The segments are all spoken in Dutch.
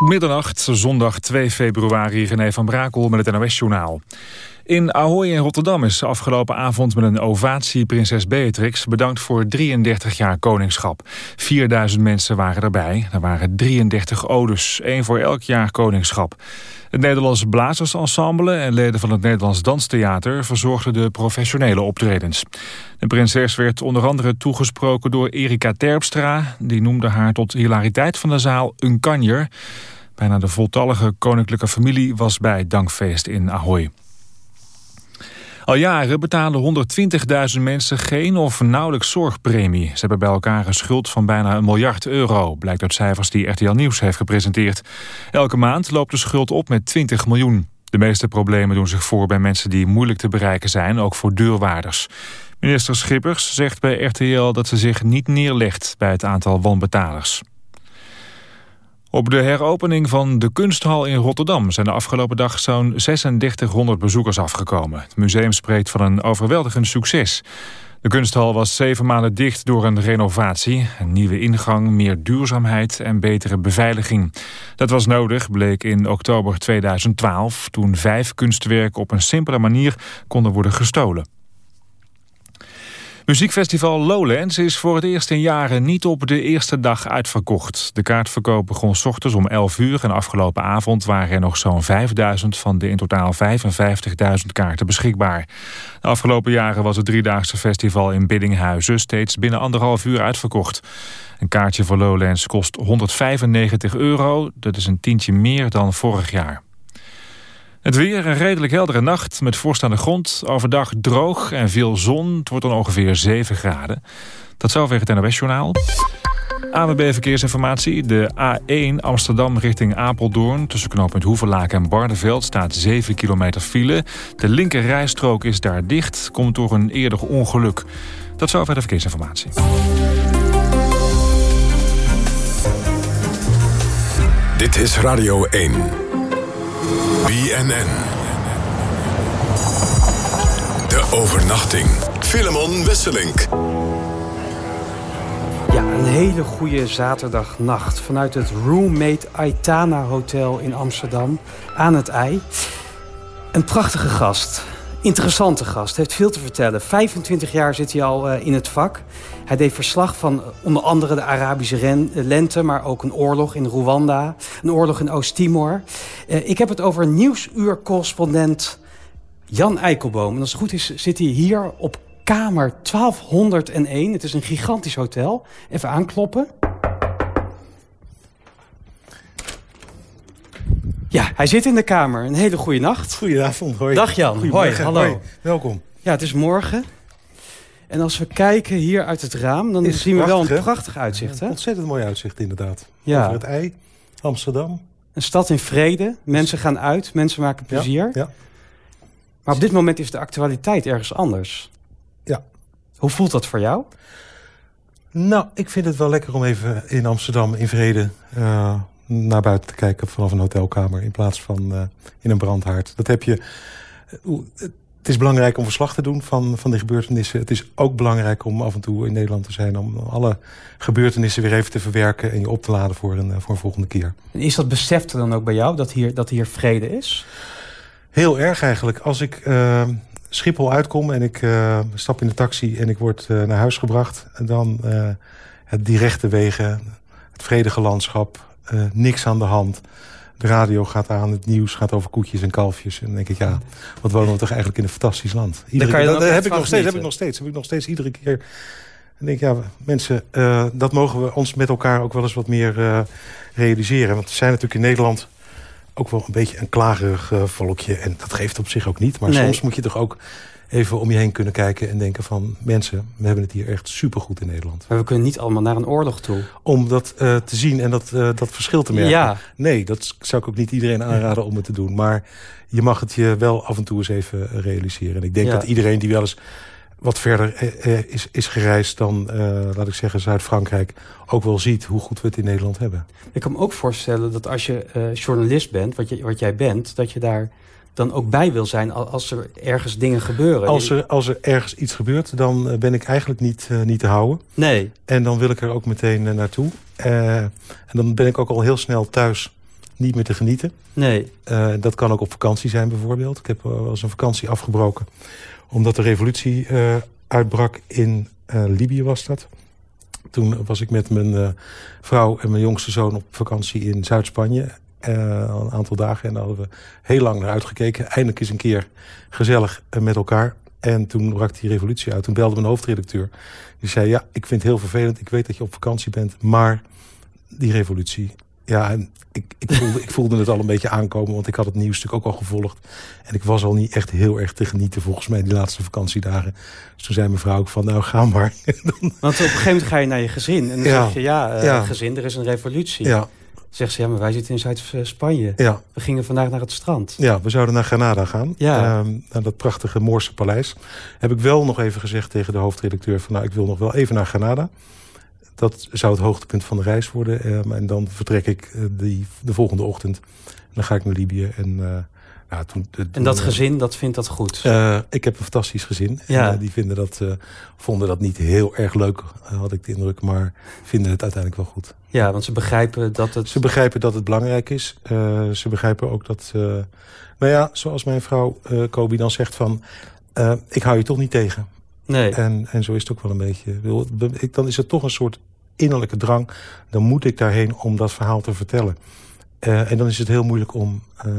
Middernacht, zondag 2 februari, René van Brakel met het NOS-journaal. In Ahoy in Rotterdam is afgelopen avond met een ovatie prinses Beatrix bedankt voor 33 jaar koningschap. 4000 mensen waren erbij. Er waren 33 odes, één voor elk jaar koningschap. Het Nederlands Blazersensemble en leden van het Nederlands Danstheater verzorgden de professionele optredens. De prinses werd onder andere toegesproken door Erika Terpstra. Die noemde haar tot hilariteit van de zaal een kanjer. Bijna de voltallige koninklijke familie was bij dankfeest in Ahoy. Al jaren betalen 120.000 mensen geen of nauwelijks zorgpremie. Ze hebben bij elkaar een schuld van bijna een miljard euro... blijkt uit cijfers die RTL Nieuws heeft gepresenteerd. Elke maand loopt de schuld op met 20 miljoen. De meeste problemen doen zich voor bij mensen die moeilijk te bereiken zijn... ook voor deurwaarders. Minister Schippers zegt bij RTL dat ze zich niet neerlegt... bij het aantal wanbetalers. Op de heropening van de kunsthal in Rotterdam zijn de afgelopen dag zo'n 3600 bezoekers afgekomen. Het museum spreekt van een overweldigend succes. De kunsthal was zeven maanden dicht door een renovatie. Een nieuwe ingang, meer duurzaamheid en betere beveiliging. Dat was nodig, bleek in oktober 2012... toen vijf kunstwerken op een simpele manier konden worden gestolen. Muziekfestival Lowlands is voor het eerst in jaren niet op de eerste dag uitverkocht. De kaartverkoop begon s ochtends om 11 uur en afgelopen avond waren er nog zo'n 5000 van de in totaal 55.000 kaarten beschikbaar. De afgelopen jaren was het driedaagse festival in Biddinghuizen steeds binnen anderhalf uur uitverkocht. Een kaartje voor Lowlands kost 195 euro, dat is een tientje meer dan vorig jaar. Het weer, een redelijk heldere nacht met vorst aan de grond. Overdag droog en veel zon. Het wordt dan ongeveer 7 graden. Tot zover het NOS-journaal. AWB Verkeersinformatie. De A1 Amsterdam richting Apeldoorn. Tussen knooppunt Hoeverlaak en Barneveld staat 7 kilometer file. De linker rijstrook is daar dicht. Komt door een eerder ongeluk. Tot zover de verkeersinformatie. Dit is Radio 1. BNN. De overnachting. Filemon Wesselink. Ja, een hele goede zaterdagnacht vanuit het Roommate Aitana Hotel in Amsterdam aan het IJ. Een prachtige gast, interessante gast, heeft veel te vertellen. 25 jaar zit hij al uh, in het vak. Hij deed verslag van uh, onder andere de Arabische uh, lente... maar ook een oorlog in Rwanda, een oorlog in Oost-Timor. ik heb het over nieuwsuurcorrespondent Jan Eikelboom. En als het goed is, zit hij hier op kamer 1201. Het is een gigantisch hotel. Even aankloppen. Ja, hij zit in de kamer. Een hele goede nacht. Goedenavond, hoi. Dag Jan. Hoi, hallo. Hoi, welkom. Ja, het is morgen. En als we kijken hier uit het raam, dan zien we wel een hè? prachtig uitzicht. Hè? Ontzettend mooi uitzicht, inderdaad. Ja. Over het ei, Amsterdam. Een stad in vrede. Mensen gaan uit, mensen maken plezier. Ja, ja. Maar op dit moment is de actualiteit ergens anders. Ja. Hoe voelt dat voor jou? Nou, ik vind het wel lekker om even in Amsterdam in vrede uh, naar buiten te kijken vanaf een hotelkamer in plaats van uh, in een brandhaard. Dat heb je. Uh, het is belangrijk om verslag te doen van, van die gebeurtenissen. Het is ook belangrijk om af en toe in Nederland te zijn... om alle gebeurtenissen weer even te verwerken... en je op te laden voor een, voor een volgende keer. En is dat beseft er dan ook bij jou, dat hier, dat hier vrede is? Heel erg eigenlijk. Als ik uh, Schiphol uitkom en ik uh, stap in de taxi... en ik word uh, naar huis gebracht... dan het die rechte wegen, het vredige landschap, niks aan de hand... De radio gaat aan, het nieuws gaat over koetjes en kalfjes. En dan denk ik, ja, wat wonen we toch eigenlijk in een fantastisch land. Iedere dat heb ik, nog steeds, heb ik nog steeds. Heb ik nog steeds iedere keer. En denk ik, ja, mensen, uh, dat mogen we ons met elkaar ook wel eens wat meer uh, realiseren. Want we zijn natuurlijk in Nederland ook wel een beetje een klagerig volkje. En dat geeft op zich ook niet. Maar Nee. soms moet je toch ook even om je heen kunnen kijken en denken van... mensen, we hebben het hier echt supergoed in Nederland. Maar we kunnen niet allemaal naar een oorlog toe. Om dat uh, te zien en dat, uh, dat verschil te merken. Ja. Nee, dat zou ik ook niet iedereen aanraden om het te doen. Maar je mag het je wel af en toe eens even realiseren. En ik denk Ja. dat iedereen die wel eens wat verder eh, eh, is, is gereisd dan, uh, laat ik zeggen, Zuid-Frankrijk... ook wel ziet hoe goed we het in Nederland hebben. Ik kan me ook voorstellen dat als je uh, journalist bent, wat, je, wat jij bent... dat je daar dan ook bij wil zijn als er ergens dingen gebeuren. Als er, als er ergens iets gebeurt, dan ben ik eigenlijk niet, uh, niet te houden. Nee. En dan wil ik er ook meteen uh, naartoe. Uh, en dan ben ik ook al heel snel thuis niet meer te genieten. Nee. Dat kan ook op vakantie zijn bijvoorbeeld. Ik heb wel eens een vakantie afgebroken omdat de revolutie uitbrak in Libië was dat. Toen was ik met mijn vrouw en mijn jongste zoon op vakantie in Zuid-Spanje. Een aantal dagen en daar hadden we heel lang naar uitgekeken. Eindelijk eens een keer gezellig met elkaar. En toen brak die revolutie uit. Toen belde mijn hoofdredacteur. Die zei, ja, ik vind het heel vervelend. Ik weet dat je op vakantie bent, maar die revolutie ja, en ik, ik, voelde, ik voelde het al een beetje aankomen, want ik had het nieuws natuurlijk ook al gevolgd. En ik was al niet echt heel erg te genieten volgens mij die laatste vakantiedagen. Dus toen zei mijn vrouw ook van, nou ga maar. want op een gegeven moment ga je naar je gezin en dan zeg je, ja, uh, ja, gezin, er is een revolutie. Ja. Zegt ze, ja, maar wij zitten in Zuid-Spanje. Ja. We gingen vandaag naar het strand. Ja, we zouden naar Granada gaan. Ja. Uh, naar dat prachtige Moorse paleis. Heb ik wel nog even gezegd tegen de hoofdredacteur... van nou, ik wil nog wel even naar Granada. Dat zou het hoogtepunt van de reis worden. Uh, en dan vertrek ik uh, die, de volgende ochtend. En dan ga ik naar Libië. En, uh, nou, toen, en dat gezin, dat vindt dat goed? ik heb een fantastisch gezin. Ja. En, die vinden dat, vonden dat niet heel erg leuk, had ik de indruk. Maar vinden het uiteindelijk wel goed. Ja, want ze begrijpen dat het... Ze begrijpen dat het belangrijk is. ze begrijpen ook dat... nou ja, zoals mijn vrouw Kobi dan zegt van... ik hou je toch niet tegen. Nee. En, en zo is het ook wel een beetje. Dan is het toch een soort innerlijke drang. Dan moet ik daarheen om dat verhaal te vertellen. Uh, en dan is het heel moeilijk om... Uh,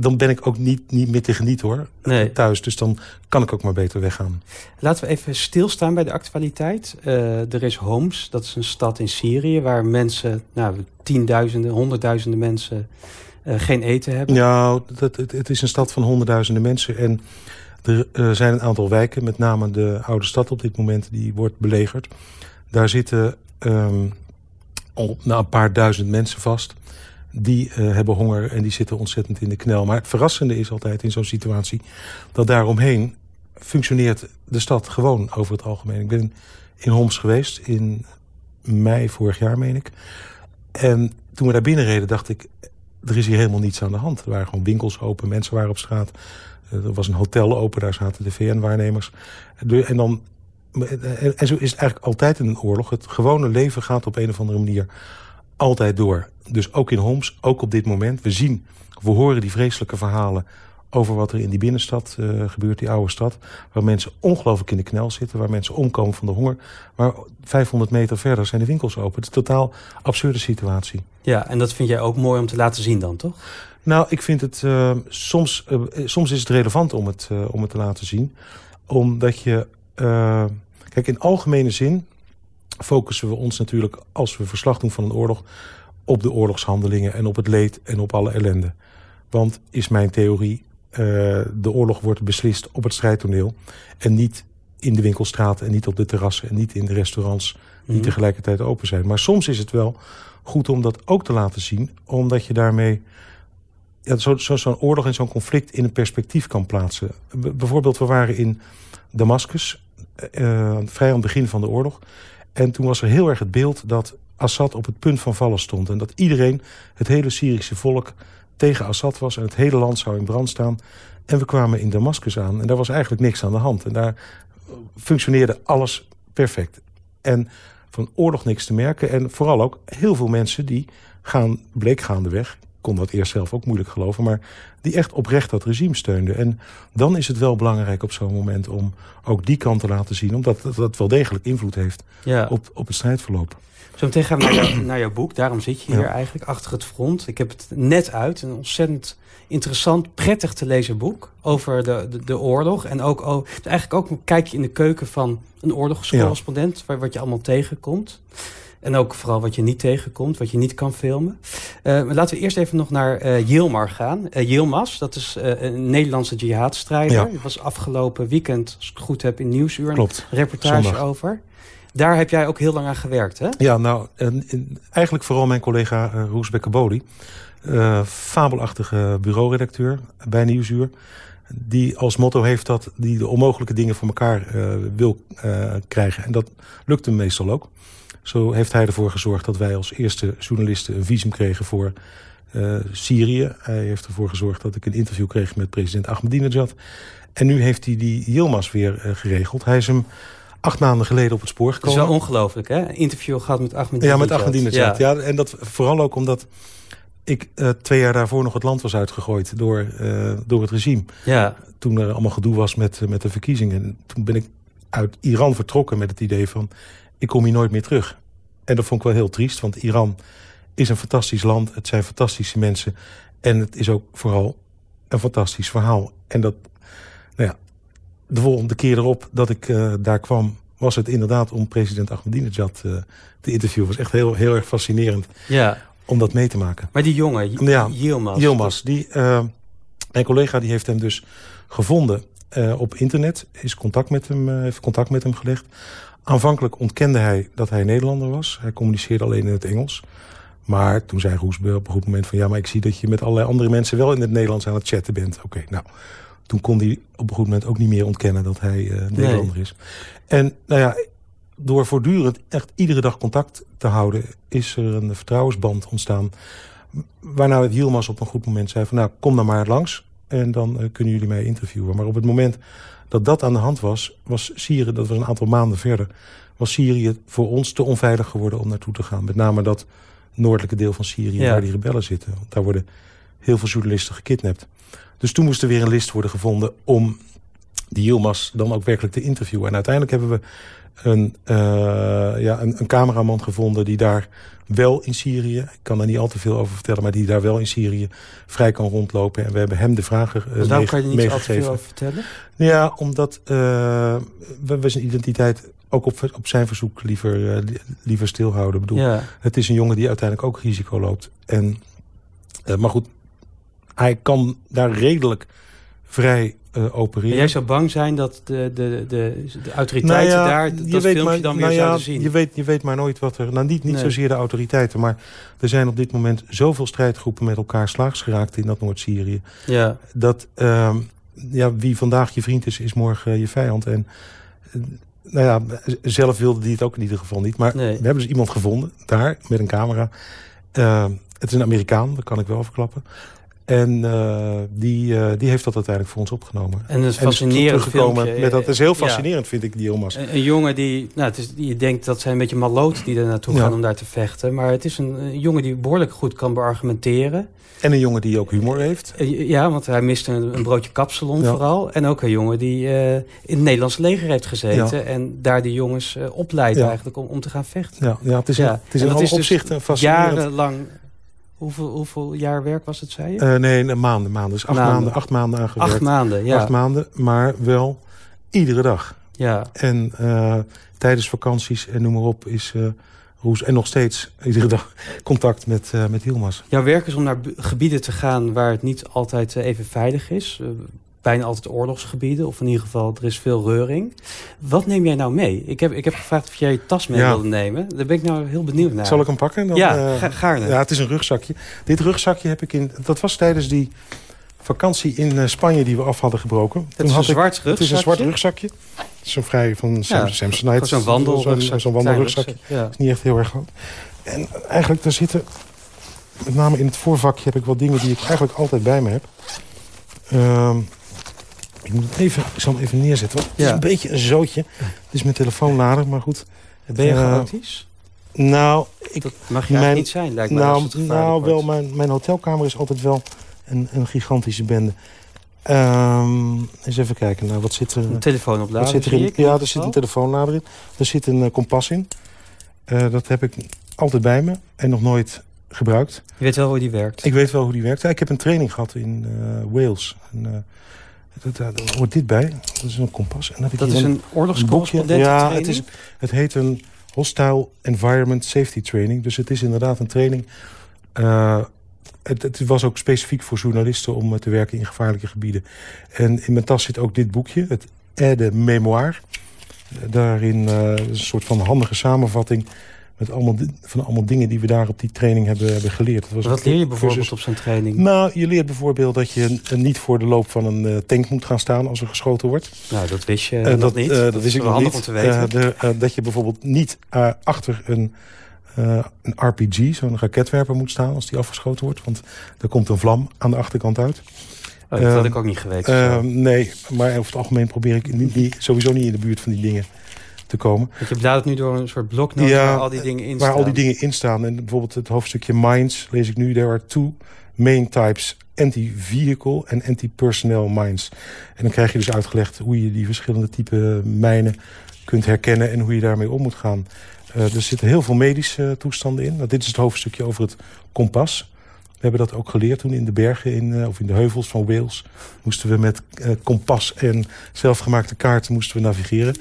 dan ben ik ook niet, niet meer te genieten hoor, nee. thuis. Dus dan kan ik ook maar beter weggaan. Laten we even stilstaan bij de actualiteit. Uh, er is Homs, dat is een stad in Syrië... waar mensen, nou, tienduizenden, honderdduizenden mensen... geen eten hebben. Ja, dat, het, het is een stad van honderdduizenden mensen. En er zijn een aantal wijken, met name de oude stad op dit moment... die wordt belegerd. Daar zitten um, op, nou, een paar duizend mensen vast. Die uh, hebben honger en die zitten ontzettend in de knel. Maar het verrassende is altijd in zo'n situatie... dat daaromheen functioneert de stad gewoon over het algemeen. Ik ben in Homs geweest in mei vorig jaar, meen ik. En toen we daar binnen reden, dacht ik... er is hier helemaal niets aan de hand. Er waren gewoon winkels open, mensen waren op straat. Er was een hotel open, daar zaten de VN-waarnemers. En dan en zo is het eigenlijk altijd in een oorlog. Het gewone leven gaat op een of andere manier altijd door. Dus ook in Homs, ook op dit moment. We zien, we horen die vreselijke verhalen over wat er in die binnenstad uh, gebeurt, die oude stad. Waar mensen ongelooflijk in de knel zitten, waar mensen omkomen van de honger. Maar 500 meter verder zijn de winkels open. Het is een totaal absurde situatie. Ja, en dat vind jij ook mooi om te laten zien dan, toch? Nou, ik vind het, uh, soms, uh, soms is het relevant om het, om het te laten zien. Omdat je kijk, in algemene zin focussen we ons natuurlijk, als we verslag doen van een oorlog, op de oorlogshandelingen en op het leed en op alle ellende. Want is mijn theorie, uh, de oorlog wordt beslist op het strijdtoneel en niet in de winkelstraten en niet op de terrassen en niet in de restaurants die mm. tegelijkertijd open zijn. Maar soms is het wel goed om dat ook te laten zien, omdat je daarmee ja, zo'n zo, zo oorlog en zo'n conflict in een perspectief kan plaatsen. B bijvoorbeeld, we waren in Damascus uh, vrij aan het begin van de oorlog. En toen was er heel erg het beeld dat Assad op het punt van vallen stond. En dat iedereen, het hele Syrische volk, tegen Assad was. En het hele land zou in brand staan. En we kwamen in Damascus aan. En daar was eigenlijk niks aan de hand. En daar functioneerde alles perfect. En van oorlog niks te merken. En vooral ook heel veel mensen die gaan, bleek gaandeweg kon dat eerst zelf ook moeilijk geloven... maar die echt oprecht dat regime steunde. En dan is het wel belangrijk op zo'n moment om ook die kant te laten zien... omdat dat wel degelijk invloed heeft ja. op, op het strijdverloop. Zo meteen gaan we naar, jou, naar jouw boek. Daarom zit je hier ja. eigenlijk achter het front. Ik heb het net uit. Een ontzettend interessant, prettig te lezen boek over de, de, de oorlog. En ook oh, eigenlijk ook een kijkje in de keuken van een oorlogscorrespondent... Ja. wat je allemaal tegenkomt. En ook vooral wat je niet tegenkomt, wat je niet kan filmen. Uh, maar laten we eerst even nog naar uh, Yilmar gaan. Uh, Yilmaz, dat is een Nederlandse jihadstrijder. Ja. Het was afgelopen weekend, als ik het goed heb, in Nieuwsuur... Klopt. een reportage Zondag. over. Daar heb jij ook heel lang aan gewerkt, hè? Ja, nou, en, en eigenlijk vooral mijn collega uh, Roes Bekkeboli. Fabelachtige bureauredacteur bij Nieuwsuur. Die als motto heeft dat die de onmogelijke dingen voor elkaar uh, wil krijgen. En dat lukt hem meestal ook. Zo heeft hij ervoor gezorgd dat wij als eerste journalisten een visum kregen voor uh, Syrië. Hij heeft ervoor gezorgd dat ik een interview kreeg met president Ahmadinejad. En nu heeft hij die Yilmaz weer uh, geregeld. Hij is hem acht maanden geleden op het spoor gekomen. Dat is wel ongelooflijk, hè? Een interview gehad met Ahmadinejad. Ja, met Ahmadinejad. Ja. ja, en dat vooral ook omdat ik uh, twee jaar daarvoor nog het land was uitgegooid door, door het regime. Ja. Toen er allemaal gedoe was met, met de verkiezingen. Toen ben ik uit Iran vertrokken met het idee van... ik kom hier nooit meer terug. En dat vond ik wel heel triest, want Iran is een fantastisch land. Het zijn fantastische mensen. En het is ook vooral een fantastisch verhaal. En dat, nou ja, de volgende keer erop dat ik uh, daar kwam... was het inderdaad om president Ahmadinejad uh, te interviewen. was echt heel, heel erg fascinerend ja. om dat mee te maken. Maar die jongen, ja, Yilmaz... Yilmaz, die, uh, mijn collega die heeft hem dus gevonden op internet. Is contact met hem, heeft contact met hem gelegd. Aanvankelijk ontkende hij dat hij Nederlander was. Hij communiceerde alleen in het Engels. Maar toen zei Roesbeur op een goed moment van... ja, maar ik zie dat je met allerlei andere mensen wel in het Nederlands aan het chatten bent. Oké, nou, toen kon hij op een goed moment ook niet meer ontkennen dat hij uh, Nederlander nee. is. En nou ja, door voortdurend echt iedere dag contact te houden... is er een vertrouwensband ontstaan. Waarna het Hielmas op een goed moment zei van... nou, kom dan maar langs en dan uh, kunnen jullie mij interviewen. Maar op het moment dat dat aan de hand was, was Syrië, dat was een aantal maanden verder... was Syrië voor ons te onveilig geworden om naartoe te gaan. Met name dat noordelijke deel van Syrië, Ja. waar die rebellen zitten. Want daar worden heel veel journalisten gekidnapt. Dus toen moest er weer een list worden gevonden om die Yilmaz dan ook werkelijk te interviewen. En uiteindelijk hebben we een, uh, ja, een, een cameraman gevonden die daar wel in Syrië, ik kan daar niet al te veel over vertellen, maar die daar wel in Syrië vrij kan rondlopen. En we hebben hem de vragen uh, Dus daarom kan je niet al te veel over vertellen? Ja, omdat uh, we, we zijn identiteit ook op, op zijn verzoek liever, liever stilhouden. Ik bedoel, Ja. het is een jongen die uiteindelijk ook risico loopt. En, maar goed, hij kan daar redelijk vrij uh, opereren. En jij zou bang zijn dat de, de, de, de autoriteiten Nou ja, daar dat filmpje maar, dan weer nou ja, zouden zien? Je weet, je weet maar nooit wat er... Nou, niet, niet Nee. zozeer de autoriteiten, maar er zijn op dit moment zoveel strijdgroepen met elkaar slaags geraakt in dat Noord-Syrië. Ja. Dat uh, ja, wie vandaag je vriend is, is morgen je vijand. En uh, nou ja, zelf wilde die het ook in ieder geval niet. Maar Nee. we hebben dus iemand gevonden, daar, met een camera. Uh, het is een Amerikaan, dat kan ik wel verklappen. En uh, die, uh, die heeft dat uiteindelijk voor ons opgenomen. En het is En is fascinerend filmpje. Met dat Het is heel Ja. fascinerend, vind ik, die Yilmaz. Een, een jongen die, nou, het is, je denkt dat zijn een beetje maloot die er naartoe Ja. gaan om daar te vechten. Maar het is een, een jongen die behoorlijk goed kan beargumenteren. En een jongen die ook humor heeft. Eh, Ja, want hij miste een, een broodje kapsalon Ja. vooral. En ook een jongen die uh, in het Nederlands leger heeft gezeten. En daar die jongens opleidt eigenlijk om, om te gaan vechten. Ja, ja het is, Ja. Een, het is in alle dus fascinerend. Jarenlang. Hoeveel, hoeveel jaar werk was het, zei je? Uh, nee, een maanden, maanden. Dus acht Maanden. maanden, acht maanden aangewerkt. Acht maanden, ja. Acht maanden, maar wel iedere dag. ja. En uh, tijdens vakanties en noem maar op is uh, Roes... en nog steeds iedere dag contact met, met Hielmas. Jouw werk is om naar gebieden te gaan waar het niet altijd even veilig is. Bijna altijd oorlogsgebieden, of in ieder geval er is veel reuring. Wat neem jij nou mee? Ik heb, ik heb gevraagd of jij je tas mee Ja. wilde nemen. Daar ben ik nou heel benieuwd naar. Zal ik hem pakken? Dan, ja, eh, ga, gaarne. ja, het is een rugzakje. Dit rugzakje heb ik in... Dat was tijdens die vakantie in eh, Spanje die we af hadden gebroken. het is een zwart rugzakje. Het is een zwart rugzakje. Het is een vrij van Sam, Ja, Samsonite. Zo'n wandelrugzak. Zo'n wandelrugzakje. Ja. is niet echt heel erg groot. En eigenlijk daar zitten, met name in het voorvakje heb ik wat dingen die ik eigenlijk altijd bij me heb. Um, ik moet het even, ik zal hem even neerzetten. Want het Ja. is een beetje een zootje. Het is mijn telefoonlader, maar goed. Ben je Uh, chaotisch? Nou, ik, Dat mag je mijn- niet zijn, lijkt me. nou, nou wel, mijn, mijn hotelkamer is altijd wel een, een gigantische bende. Um, eens even kijken, nou, wat zit er... Een telefoon opladen, Wat zit er in? ik, Ja, er zit een telefoonlader in. Er zit een uh, kompas in. Uh, dat heb ik altijd bij me en nog nooit gebruikt. Je weet wel hoe die werkt. Ik weet wel hoe die werkt. Ja, ik heb een training gehad in uh, Wales. En, dat, daar hoort dit bij. Dat is een kompas. En dan heb ik dat is een, een oorlogscorrespondent Ja, het, is, het heet een Hostile Environment Safety Training. Dus het is inderdaad een training... Uh, het, het, was ook specifiek voor journalisten om uh, te werken in gevaarlijke gebieden. En in mijn tas zit ook dit boekje, het Aide Mémoire. Daarin uh, een soort van handige samenvatting met allemaal, van allemaal dingen die we daar op die training hebben, hebben geleerd. Dat was Wat leer je bijvoorbeeld cursus. op zo'n training? Nou, je leert bijvoorbeeld dat je niet voor de loop van een uh, tank moet gaan staan als er geschoten wordt. Nou, dat wist je Uh, nog dat, niet. uh, dat, is wel nog handig niet. om te weten. De, dat je bijvoorbeeld niet achter een, uh, een RPG, zo'n raketwerper moet staan als die afgeschoten wordt. Want er komt een vlam aan de achterkant uit. Oh, dat had ik ook niet geweten. Uh, nee, maar over het algemeen probeer ik niet, niet, sowieso niet in de buurt van die dingen te komen. Want je bladert nu door een soort bloknoot Ja, waar al die dingen in Waar staan. al die dingen in staan. En bijvoorbeeld het hoofdstukje Minds lees ik nu. There are two main types. Anti-vehicle en anti-personnel mines. En dan krijg je dus uitgelegd hoe je die verschillende type mijnen kunt herkennen... en hoe je daarmee om moet gaan. Eh, er zitten heel veel medische toestanden in. Nou, dit is het hoofdstukje over het kompas. We hebben dat ook geleerd toen in de bergen in, eh, of in de heuvels van Wales. Moesten we met eh, kompas en zelfgemaakte kaarten moesten we navigeren.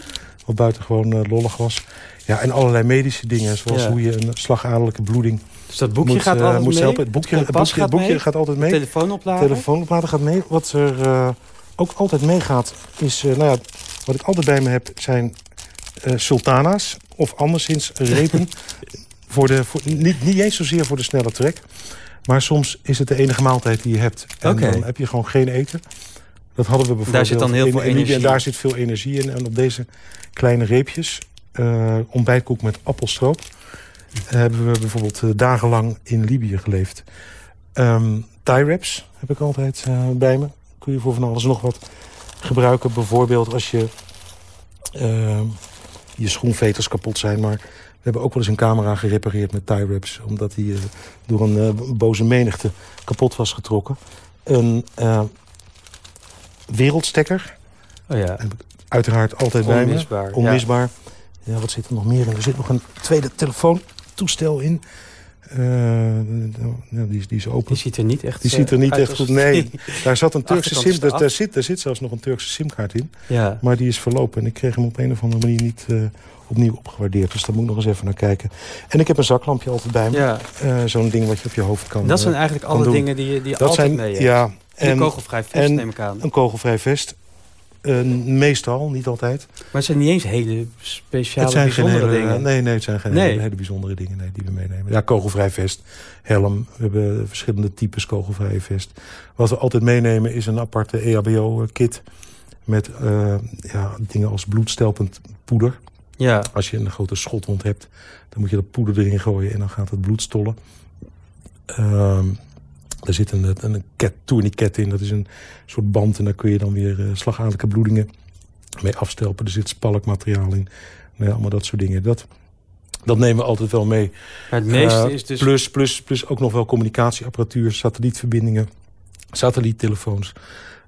Wat buitengewoon eh, lollig was. Ja, en allerlei medische dingen, zoals Ja. hoe je een slagadelijke bloeding Dus dat boekje moet, gaat altijd moet mee? helpen. Het boekje, het boekje, gaat boekje mee? gaat altijd mee. Telefoonoplader? Telefoonoplader gaat mee. Wat er eh, ook altijd meegaat is... eh, nou ja, wat ik altijd bij me heb zijn sultana's. Of anderszins repen. voor de, voor, niet, niet eens zozeer voor de snelle trek. Maar soms is het de enige maaltijd die je hebt. En dan heb je gewoon geen eten. Dat hadden we bijvoorbeeld Daar zit dan heel in- veel in Libië. En energie. daar zit veel energie in. En op deze kleine reepjes, eh, ontbijtkoek met appelstroop... hebben we bijvoorbeeld eh, dagenlang in Libië geleefd. Ehm tie wraps heb ik altijd eh, bij me. Kun je voor van alles nog wat gebruiken. Bijvoorbeeld als je ehm, je schoenveters kapot zijn. Maar we hebben ook wel eens een camera gerepareerd met tie wraps. Omdat die eh, door een eh, boze menigte kapot was getrokken. Een eh, wereldstekker. Oh ja, Uiteraard altijd bij me. onmisbaar. Onmisbaar. Ja. wat zit er nog meer in? Er zit nog een tweede telefoontoestel in. Eh, ja, die, is, die is open. Die ziet er niet echt Die eh, ziet er niet uit echt goed. Nee, daar zat een Turkse sim. Daar, zit, daar zit zelfs nog een Turkse simkaart in. ja. Maar die is verlopen. En ik kreeg hem op een of andere manier niet eh, opnieuw opgewaardeerd. Dus daar moet ik nog eens even naar kijken. En ik heb een zaklampje altijd bij me. ja. Eh, Zo'n ding wat je op je hoofd kan Dat zijn eh, eigenlijk alle dingen die je, die dat altijd zijn, mee hebt. Ja, en, een en kogelvrij vest en- neem ik aan. een kogelvrij vest. Meestal, niet altijd. Maar het zijn niet eens hele speciale, het zijn geen bijzondere hele, dingen. Nee, nee, het zijn geen Nee. hele, hele bijzondere dingen nee, die we meenemen. Ja, kogelvrij vest, helm. We hebben verschillende types kogelvrije vest. Wat we altijd meenemen is een aparte EHBO-kit. Met eh, ja, dingen als bloedstelpend poeder. Ja, Als je een grote schotwond hebt, dan moet je dat poeder erin gooien en dan gaat het bloed stollen. Ehm er zit een, een ket, tourniquet in, dat is een soort band en daar kun je dan weer eh, slagadelijke bloedingen mee afstelpen. Er zit spalkmateriaal in, nou ja, allemaal dat soort dingen. Dat, dat nemen we altijd wel mee. maar het meeste Eh, is dus... plus, plus, plus ook nog wel communicatieapparatuur, satellietverbindingen, satelliettelefoons.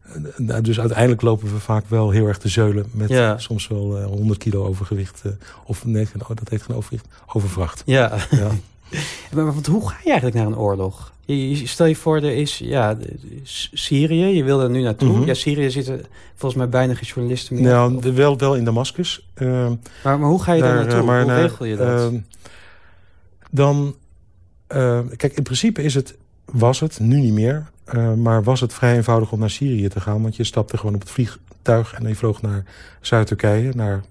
Eh, nou, dus uiteindelijk lopen we vaak wel heel erg te zeulen met Ja. soms wel eh, 100 kilo overgewicht. of nee, oh, dat heet geen overgewicht, overvracht. Ja, Ja. maar want hoe ga je eigenlijk naar een oorlog? Je, je- stel je voor, er is ja, Syrië, je wil er nu naartoe. Mhm. Ja, Syrië zitten volgens mij bijna geen journalisten meer. nou, Of- wel, wel in Damascus. Ehm, maar, maar hoe ga je daar, naartoe? eh, maar hoe regel je dat? ehm, dan, eh, kijk, in principe is het, was het, nu niet meer... eh, maar was het vrij eenvoudig om naar Syrië te gaan. Want je stapte gewoon op het vliegtuig en je vloog naar Zuid-Turkije... naar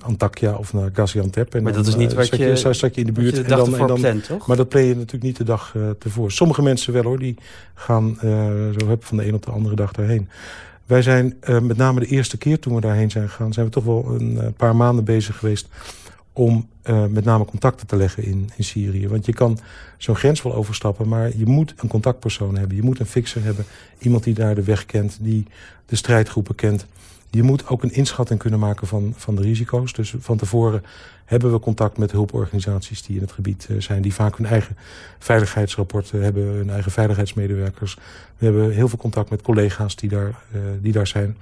Antakya of naar Gaziantep. En Maar dan, dat is niet eh, wat zat je- Zat, je in de buurt je de en dan, en ervoor dan plant, toch? Maar dat plan je natuurlijk niet de dag eh tevoren. Sommige mensen wel hoor, die gaan eh, zo heb van de een op de andere dag daarheen. Wij zijn met name de eerste keer toen we daarheen zijn gegaan... zijn we toch wel een paar maanden bezig geweest... om met name contacten te leggen in, in Syrië. Want je kan zo'n grens wel overstappen... maar je moet een contactpersoon hebben. Je moet een fixer hebben. Iemand die daar de weg kent, die de strijdgroepen kent. Je moet ook een inschatting kunnen maken van, van de risico's. Dus van tevoren hebben we contact met hulporganisaties die in het gebied eh, zijn... die vaak hun eigen veiligheidsrapporten hebben, hun eigen veiligheidsmedewerkers. We hebben heel veel contact met collega's die daar, eh, die daar zijn.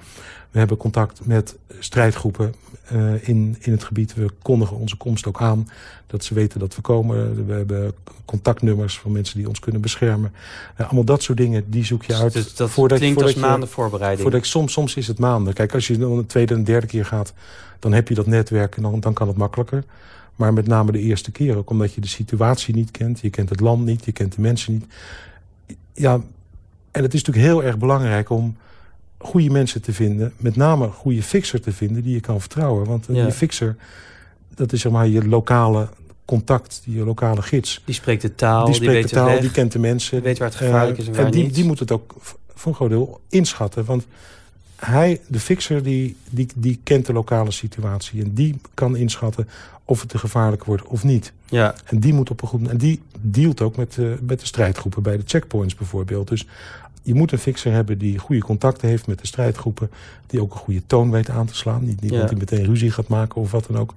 We hebben contact met strijdgroepen eh, in, in het gebied. We kondigen onze komst ook aan, dat ze weten dat we komen. We hebben contactnummers van mensen die ons kunnen beschermen. Eh, allemaal dat soort dingen, die zoek je uit. Dus dat voordat- klinkt voordat als je- maanden voorbereiding. Voordat ik, soms, soms is het maanden. Kijk, als je dan de tweede en derde keer gaat... dan heb je dat netwerk en dan, dan kan het makkelijker. Maar met name de eerste keer, ook omdat je de situatie niet kent. Je kent het land niet, je kent de mensen niet. Ja, en het is natuurlijk heel erg belangrijk om goede mensen te vinden. Met name een goede fixer te vinden die je kan vertrouwen. Want Ja. die fixer, dat is zeg maar je lokale contact, je lokale gids. Die spreekt de taal, die die, weet de taal, weg, die kent de mensen. die weet waar het gevaarlijk Eh, is en waar die, niet. die moet het ook voor een groot deel inschatten. Want hij, de fixer, die, die, die kent de lokale situatie. En die kan inschatten of het te gevaarlijk wordt of niet. Ja, En die moet op een goed En die dealt ook met, eh, met de strijdgroepen bij de checkpoints bijvoorbeeld. Dus je moet een fixer hebben die goede contacten heeft met de strijdgroepen. Die ook een goede toon weet aan te slaan. Niet, niet dat hij meteen ruzie gaat maken of wat dan ook.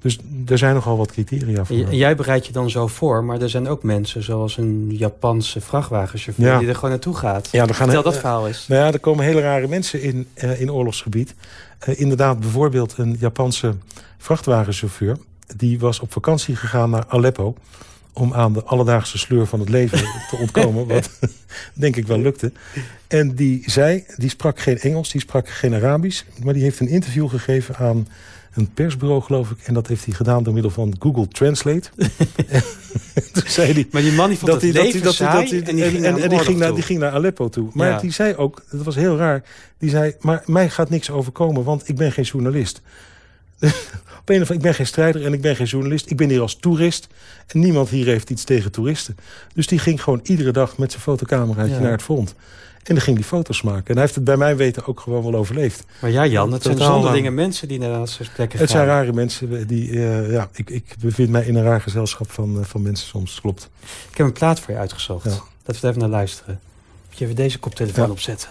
Dus er zijn nogal wat criteria voor. En jij bereidt je dan zo voor, maar er zijn ook mensen zoals een Japanse vrachtwagenchauffeur die er gewoon naartoe gaat. Ja, gaan Vertel dat verhaal eens. Nou ja, er komen hele rare mensen in, uh, in oorlogsgebied. Uh, inderdaad, bijvoorbeeld een Japanse vrachtwagenchauffeur. Die was op vakantie gegaan naar Aleppo om aan de alledaagse sleur van het leven te ontkomen. wat denk ik wel lukte. En die zei, die sprak geen Engels, die sprak geen Arabisch. Maar die heeft een interview gegeven aan een persbureau, geloof ik. En dat heeft hij gedaan door middel van Google Translate. toen zei hij, maar die man die vond dat het hij, leven dat, dat, dat, en die ging, en, en die ging, naar, die ging naar Aleppo toe. Maar die zei ook, dat was heel raar... die zei, maar mij gaat niks overkomen, want ik ben geen journalist. Op een of andere, ik ben geen strijder en ik ben geen journalist. Ik ben hier als toerist. En niemand hier heeft iets tegen toeristen. Dus die ging gewoon iedere dag met zijn fotocameraatje naar het front. En dan ging die foto's maken. En hij heeft het bij mijn weten ook gewoon wel overleefd. Maar ja, Jan, het zijn zonderlinge mensen die naar dat soort plekken gaan. Het zijn rare mensen. Die, uh, ja, ik, ik bevind mij in een raar gezelschap van, uh, van mensen soms, klopt. Ik heb een plaat voor je uitgezocht. Ja. Laten we het even naar luisteren. Moet je even deze koptelefoon ja. opzetten.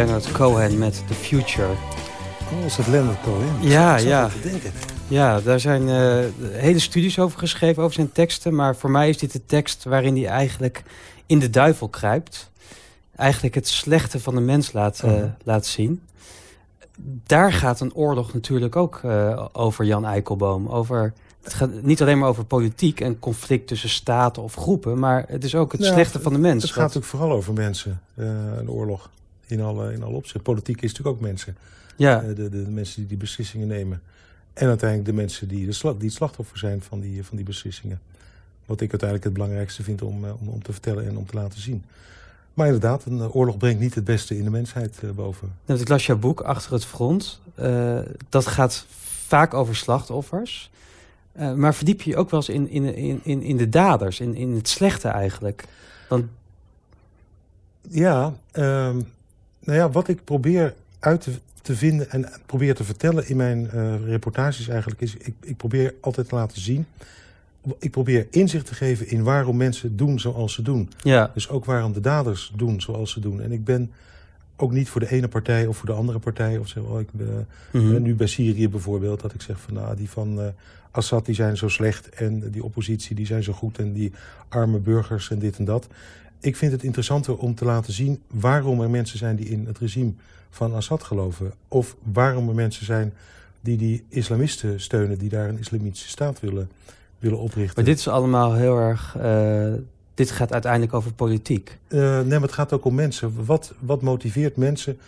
Leonard Cohen met The Future. Oh, is dat Leonard Cohen? Ja, ja. Ja, daar zijn uh, hele studies over geschreven, over zijn teksten. Maar voor mij is dit de tekst waarin hij eigenlijk in de duivel kruipt. Eigenlijk het slechte van de mens laat, uh, laat zien. Daar gaat een oorlog natuurlijk ook uh, over Jan Eikelboom. Over het gaat niet alleen maar over politiek en conflict tussen staten of groepen, maar het is ook het nou, slechte van de mens. Het gaat ook vooral over mensen, een oorlog. In alle, in alle opzichten. Politiek is natuurlijk ook mensen. Ja. De, de, de, mensen die die beslissingen nemen. En uiteindelijk de mensen die, de die het slachtoffer zijn van die, van die beslissingen. Wat ik uiteindelijk het belangrijkste vind om, om, om te vertellen en om te laten zien. Maar inderdaad, een oorlog brengt niet het beste in de mensheid boven. Nou, ik las jouw boek, Achter het Front. dat gaat vaak over slachtoffers. Uh, maar verdiep je ook wel eens in, in, in, in de daders, in, in het slechte eigenlijk? Want... Ja, uh, nou ja, wat ik probeer uit te, te, vinden en probeer te vertellen in mijn uh, reportages eigenlijk is... Ik, ik probeer altijd te laten zien... Ik probeer inzicht te geven in waarom mensen doen zoals ze doen. Ja. Dus ook waarom de daders doen zoals ze doen. En ik ben ook niet voor de ene partij of voor de andere partij. Of zo. Ik ben, mm -hmm. Nu bij Syrië bijvoorbeeld, dat ik zeg van nou, die van uh, Assad die zijn zo slecht en die oppositie die zijn zo goed en die arme burgers en dit en dat. Ik vind het interessanter om te laten zien waarom er mensen zijn die in het regime van Assad geloven. Of waarom er mensen zijn die die islamisten steunen, die daar een islamitische staat willen, willen oprichten. Maar dit is allemaal heel erg... Uh, dit gaat uiteindelijk over politiek. Uh, nee, maar het gaat ook om mensen. Wat, wat motiveert mensen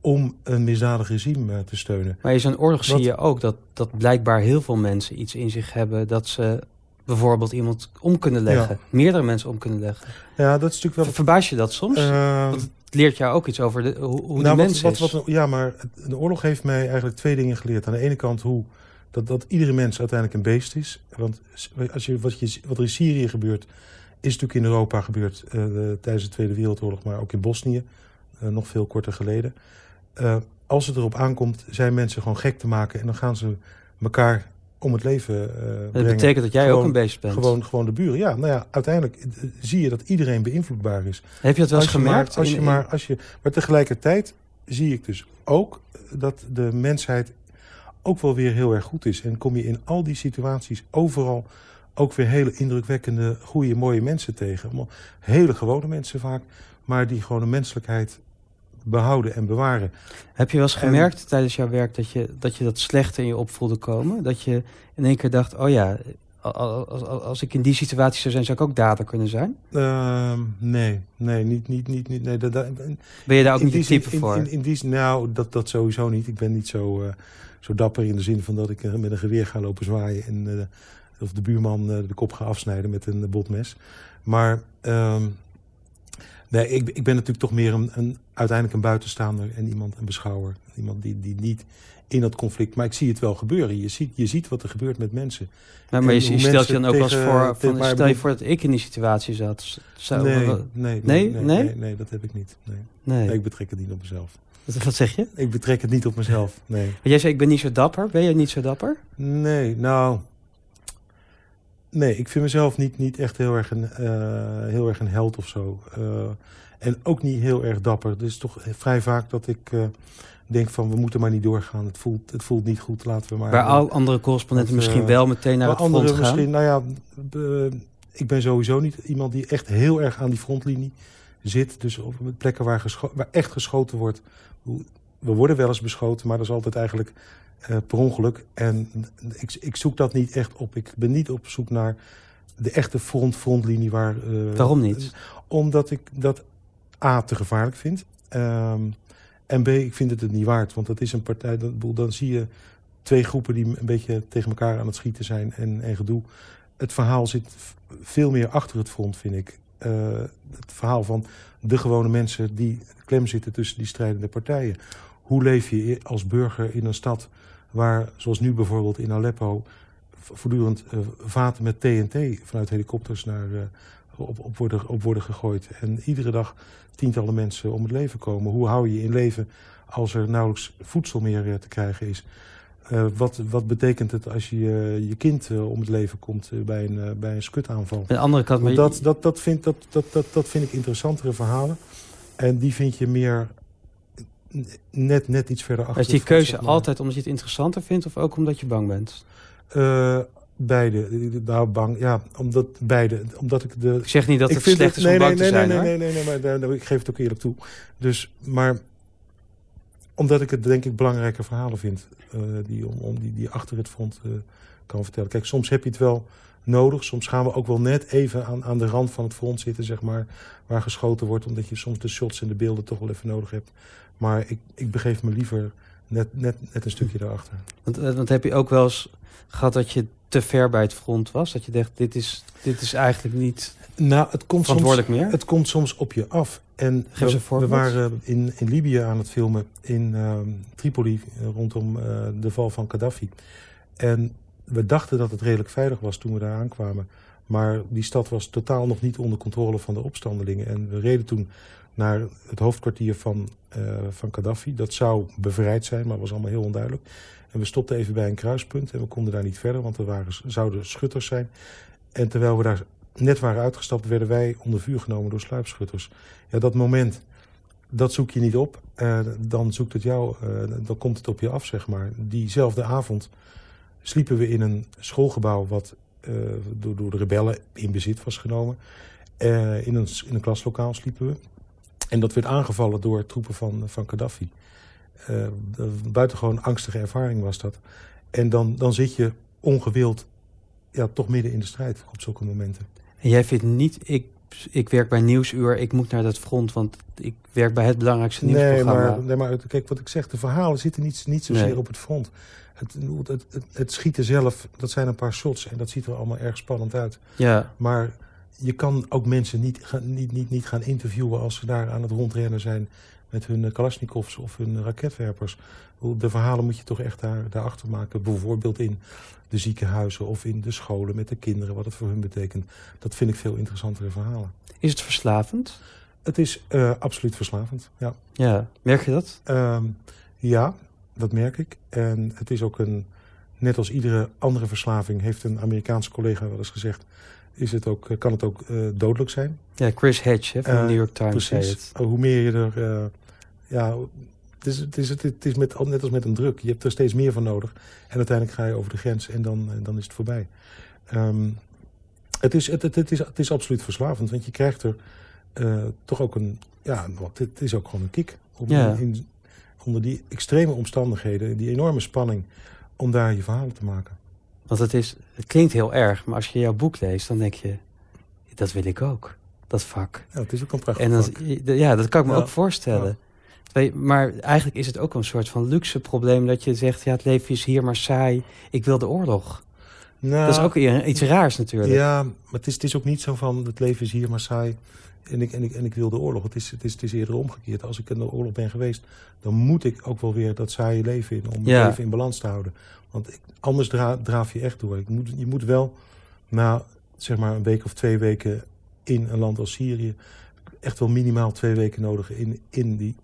om een misdadig regime uh, te steunen. Maar in zo'n oorlog zie je ook dat, dat blijkbaar heel veel mensen iets in zich hebben... dat ze bijvoorbeeld iemand om kunnen leggen. Ja. Meerdere mensen om kunnen leggen. Ja, dat is natuurlijk wel... Verbaas je dat soms? Uh, Want het leert jou ook iets over de, hoe, hoe nou, mens wat. Wat, ja, maar de oorlog heeft mij eigenlijk twee dingen geleerd. Aan de ene kant hoe dat, dat iedere mens uiteindelijk een beest is. Want als je, wat, je, wat er in Syrië gebeurt... is natuurlijk in Europa gebeurd uh, tijdens de Tweede Wereldoorlog... maar ook in Bosnië, uh, nog veel korter geleden. Uh, als het erop aankomt, zijn mensen gewoon gek te maken... en dan gaan ze elkaar om het leven uh, dat brengen. Betekent dat jij gewoon, ook een beest bent. Gewoon, gewoon de buren. Ja, nou ja, uiteindelijk zie je dat iedereen beïnvloedbaar is. Heb je dat wel eens gemerkt? Maar, als je maar, als je, maar tegelijkertijd zie ik dus ook dat de mensheid ook wel weer heel erg goed is. En kom je in al die situaties overal ook weer hele indrukwekkende, goede, mooie mensen tegen. Hele gewone mensen vaak, maar die gewoon een menselijkheid behouden en bewaren. Heb je wel eens gemerkt en, tijdens jouw werk dat je, dat je dat slechte in je opvoelde komen? Dat je in één keer dacht, oh ja, als, als ik in die situatie zou zijn, zou ik ook dader kunnen zijn? Uh, nee, nee, niet, niet, niet, niet nee. Dat, dat, ben je daar ook niet het type voor? In, in, die, nou, dat, dat sowieso niet. Ik ben niet zo, uh, zo dapper in de zin van dat ik met een geweer ga lopen zwaaien en uh, of de buurman de kop ga afsnijden met een botmes. Maar um, Nee, ik, ik ben natuurlijk toch meer een, een, uiteindelijk een buitenstaander en iemand, een beschouwer. Iemand die, die niet in dat conflict... Maar ik zie het wel gebeuren. Je ziet, je ziet wat er gebeurt met mensen. Maar, maar je, je stelt je dan ook wel eens voor... Van, stel je voor dat ik in die situatie zat. Zou, nee, nee, nee, nee, nee, nee, dat heb ik niet. Nee. Ik betrek het niet op mezelf. Wat zeg je? Ik betrek het niet op mezelf, nee. Maar jij zei, ik ben niet zo dapper. Ben jij niet zo dapper? Nee, nou... Nee, ik vind mezelf niet, niet echt heel erg, een, uh, heel erg een held of zo. Uh, en ook niet heel erg dapper. Het is toch vrij vaak dat ik uh, denk van we moeten maar niet doorgaan. Het voelt, het voelt niet goed, laten we maar... Waar al andere correspondenten dat, misschien wel meteen naar het front gaan? Misschien, nou ja, ik ben sowieso niet iemand die echt heel erg aan die frontlinie zit. Dus op plekken waar, waar echt geschoten wordt. We worden wel eens beschoten, maar dat is altijd eigenlijk uh, per ongeluk. En ik, ik zoek dat niet echt op. Ik ben niet op zoek naar de echte front, frontlinie. Waar, uh, Waarom niet? Omdat ik dat A, te gevaarlijk vind. Um, en B, ik vind het het niet waard. Want dat is een partij, dat, dan zie je twee groepen die een beetje tegen elkaar aan het schieten zijn en, en gedoe. Het verhaal zit veel meer achter het front, vind ik. Uh, het verhaal van de gewone mensen die klem zitten tussen die strijdende partijen. Hoe leef je als burger in een stad waar, zoals nu bijvoorbeeld in Aleppo, voortdurend uh, vaten met TNT vanuit helikopters naar, uh, op, op, worden, op worden gegooid. En iedere dag tientallen mensen om het leven komen. Hoe hou je in leven als er nauwelijks voedsel meer uh, te krijgen is? wat, wat betekent het als je je kind om het leven komt bij een, bij een skutaanval? De andere kant, maar dat, dat, dat, vind, dat, dat, dat, dat vind ik interessantere verhalen. En die vind je meer net, net iets verder achter. Is die keuze altijd omdat je het interessanter vindt of ook omdat je bang bent? Uh, beide. Nou, bang. Ja, omdat beide. Omdat ik de. Ik zeg niet dat het slecht is nee, om bang nee, te zijn. Nee, nee, nee, nee, nee, maar ik geef het ook eerlijk toe. Dus, maar omdat ik het denk ik belangrijke verhalen vind. Uh, die, om, om, die, die achter het front uh, kan vertellen. Kijk, soms heb je het wel nodig. Soms gaan we ook wel net even aan, aan de rand van het front zitten, zeg maar. Waar geschoten wordt, omdat je soms de shots en de beelden toch wel even nodig hebt. Maar ik, ik begeef me liever net, net, net een stukje daarachter. Want, eh, want heb je ook wel eens gehad dat je te ver bij het front was? Dat je dacht, dit is, dit is eigenlijk niet nou, het komt verantwoordelijk soms, meer? Het komt soms op je af. En Geef we, we waren in, in Libië aan het filmen, in uh, Tripoli, rondom uh, de val van Gaddafi. En we dachten dat het redelijk veilig was toen we daar aankwamen. Maar die stad was totaal nog niet onder controle van de opstandelingen. En we reden toen naar het hoofdkwartier van, uh, van Gaddafi. Dat zou bevrijd zijn, maar was allemaal heel onduidelijk. En we stopten even bij een kruispunt en we konden daar niet verder, want er waren, zouden schutters zijn. En terwijl we daar net waren uitgestapt, werden wij onder vuur genomen door sluipschutters. Ja, dat moment, dat zoek je niet op. Uh, dan zoekt het jou, uh, dan komt het op je af, zeg maar. Diezelfde avond sliepen we in een schoolgebouw wat uh, door, door de rebellen in bezit was genomen. in, een, in een klaslokaal sliepen we. En dat werd aangevallen door troepen van, van Gaddafi. Uh, buitengewoon angstige ervaring was dat. En dan, dan zit je ongewild ja, toch midden in de strijd op zulke momenten. En jij vindt niet, ik, ik werk bij Nieuwsuur, ik moet naar dat front, want ik werk bij het belangrijkste nieuwsprogramma. Nee, maar, nee, maar kijk wat ik zeg, de verhalen zitten niet, niet zozeer nee. op het front. Het, het, het, het, schieten zelf, dat zijn een paar shots en dat ziet er allemaal erg spannend uit. Ja. Maar je kan ook mensen niet, niet, niet, niet gaan interviewen als ze daar aan het rondrennen zijn met hun kalasjnikovs of hun raketwerpers. De verhalen moet je toch echt daar, daarachter maken. Bijvoorbeeld in de ziekenhuizen of in de scholen met de kinderen, wat het voor hun betekent. Dat vind ik veel interessantere verhalen. Is het verslavend? Het is uh, absoluut verslavend, ja. Ja, merk je dat? Uh, ja, dat merk ik. En het is ook een, net als iedere andere verslaving, heeft een Amerikaanse collega wel eens gezegd, is het ook, kan het ook uh, dodelijk zijn. Ja, Chris Hedge van de New York Times precies. zei het. Hoe meer je er... ja, het is, het is, het is met, net als met een druk. Je hebt er steeds meer van nodig. En uiteindelijk ga je over de grens en dan, dan is het voorbij. Um, het, is, het, het, het, is, het is absoluut verslavend, want je krijgt er uh, toch ook een... Ja, het is ook gewoon een kick. Op, ja. in, onder die extreme omstandigheden, die enorme spanning, om daar je verhalen te maken. Want het, is, het klinkt heel erg, maar als je jouw boek leest, dan denk je, dat wil ik ook. Dat vak. Ja, het is ook een prachtig en dat. Ja, dat kan ik me Ja. ook voorstellen. Maar eigenlijk is het ook een soort van luxe probleem dat je zegt, ja, het leven is hier maar saai. Ik wil de oorlog. Nou, Dat is ook iets raars natuurlijk. Ja, maar het is, het is ook niet zo van het leven is hier maar saai en ik, en ik, en ik wil de oorlog. Het is, het, is, het is eerder omgekeerd. Als ik in de oorlog ben geweest, dan moet ik ook wel weer dat saaie leven in om mijn Ja. leven in balans te houden. Want ik, anders dra, draaf je echt door. Ik moet, je moet wel na zeg maar een week of twee weken in een land als Syrië echt wel minimaal twee weken nodig in, in die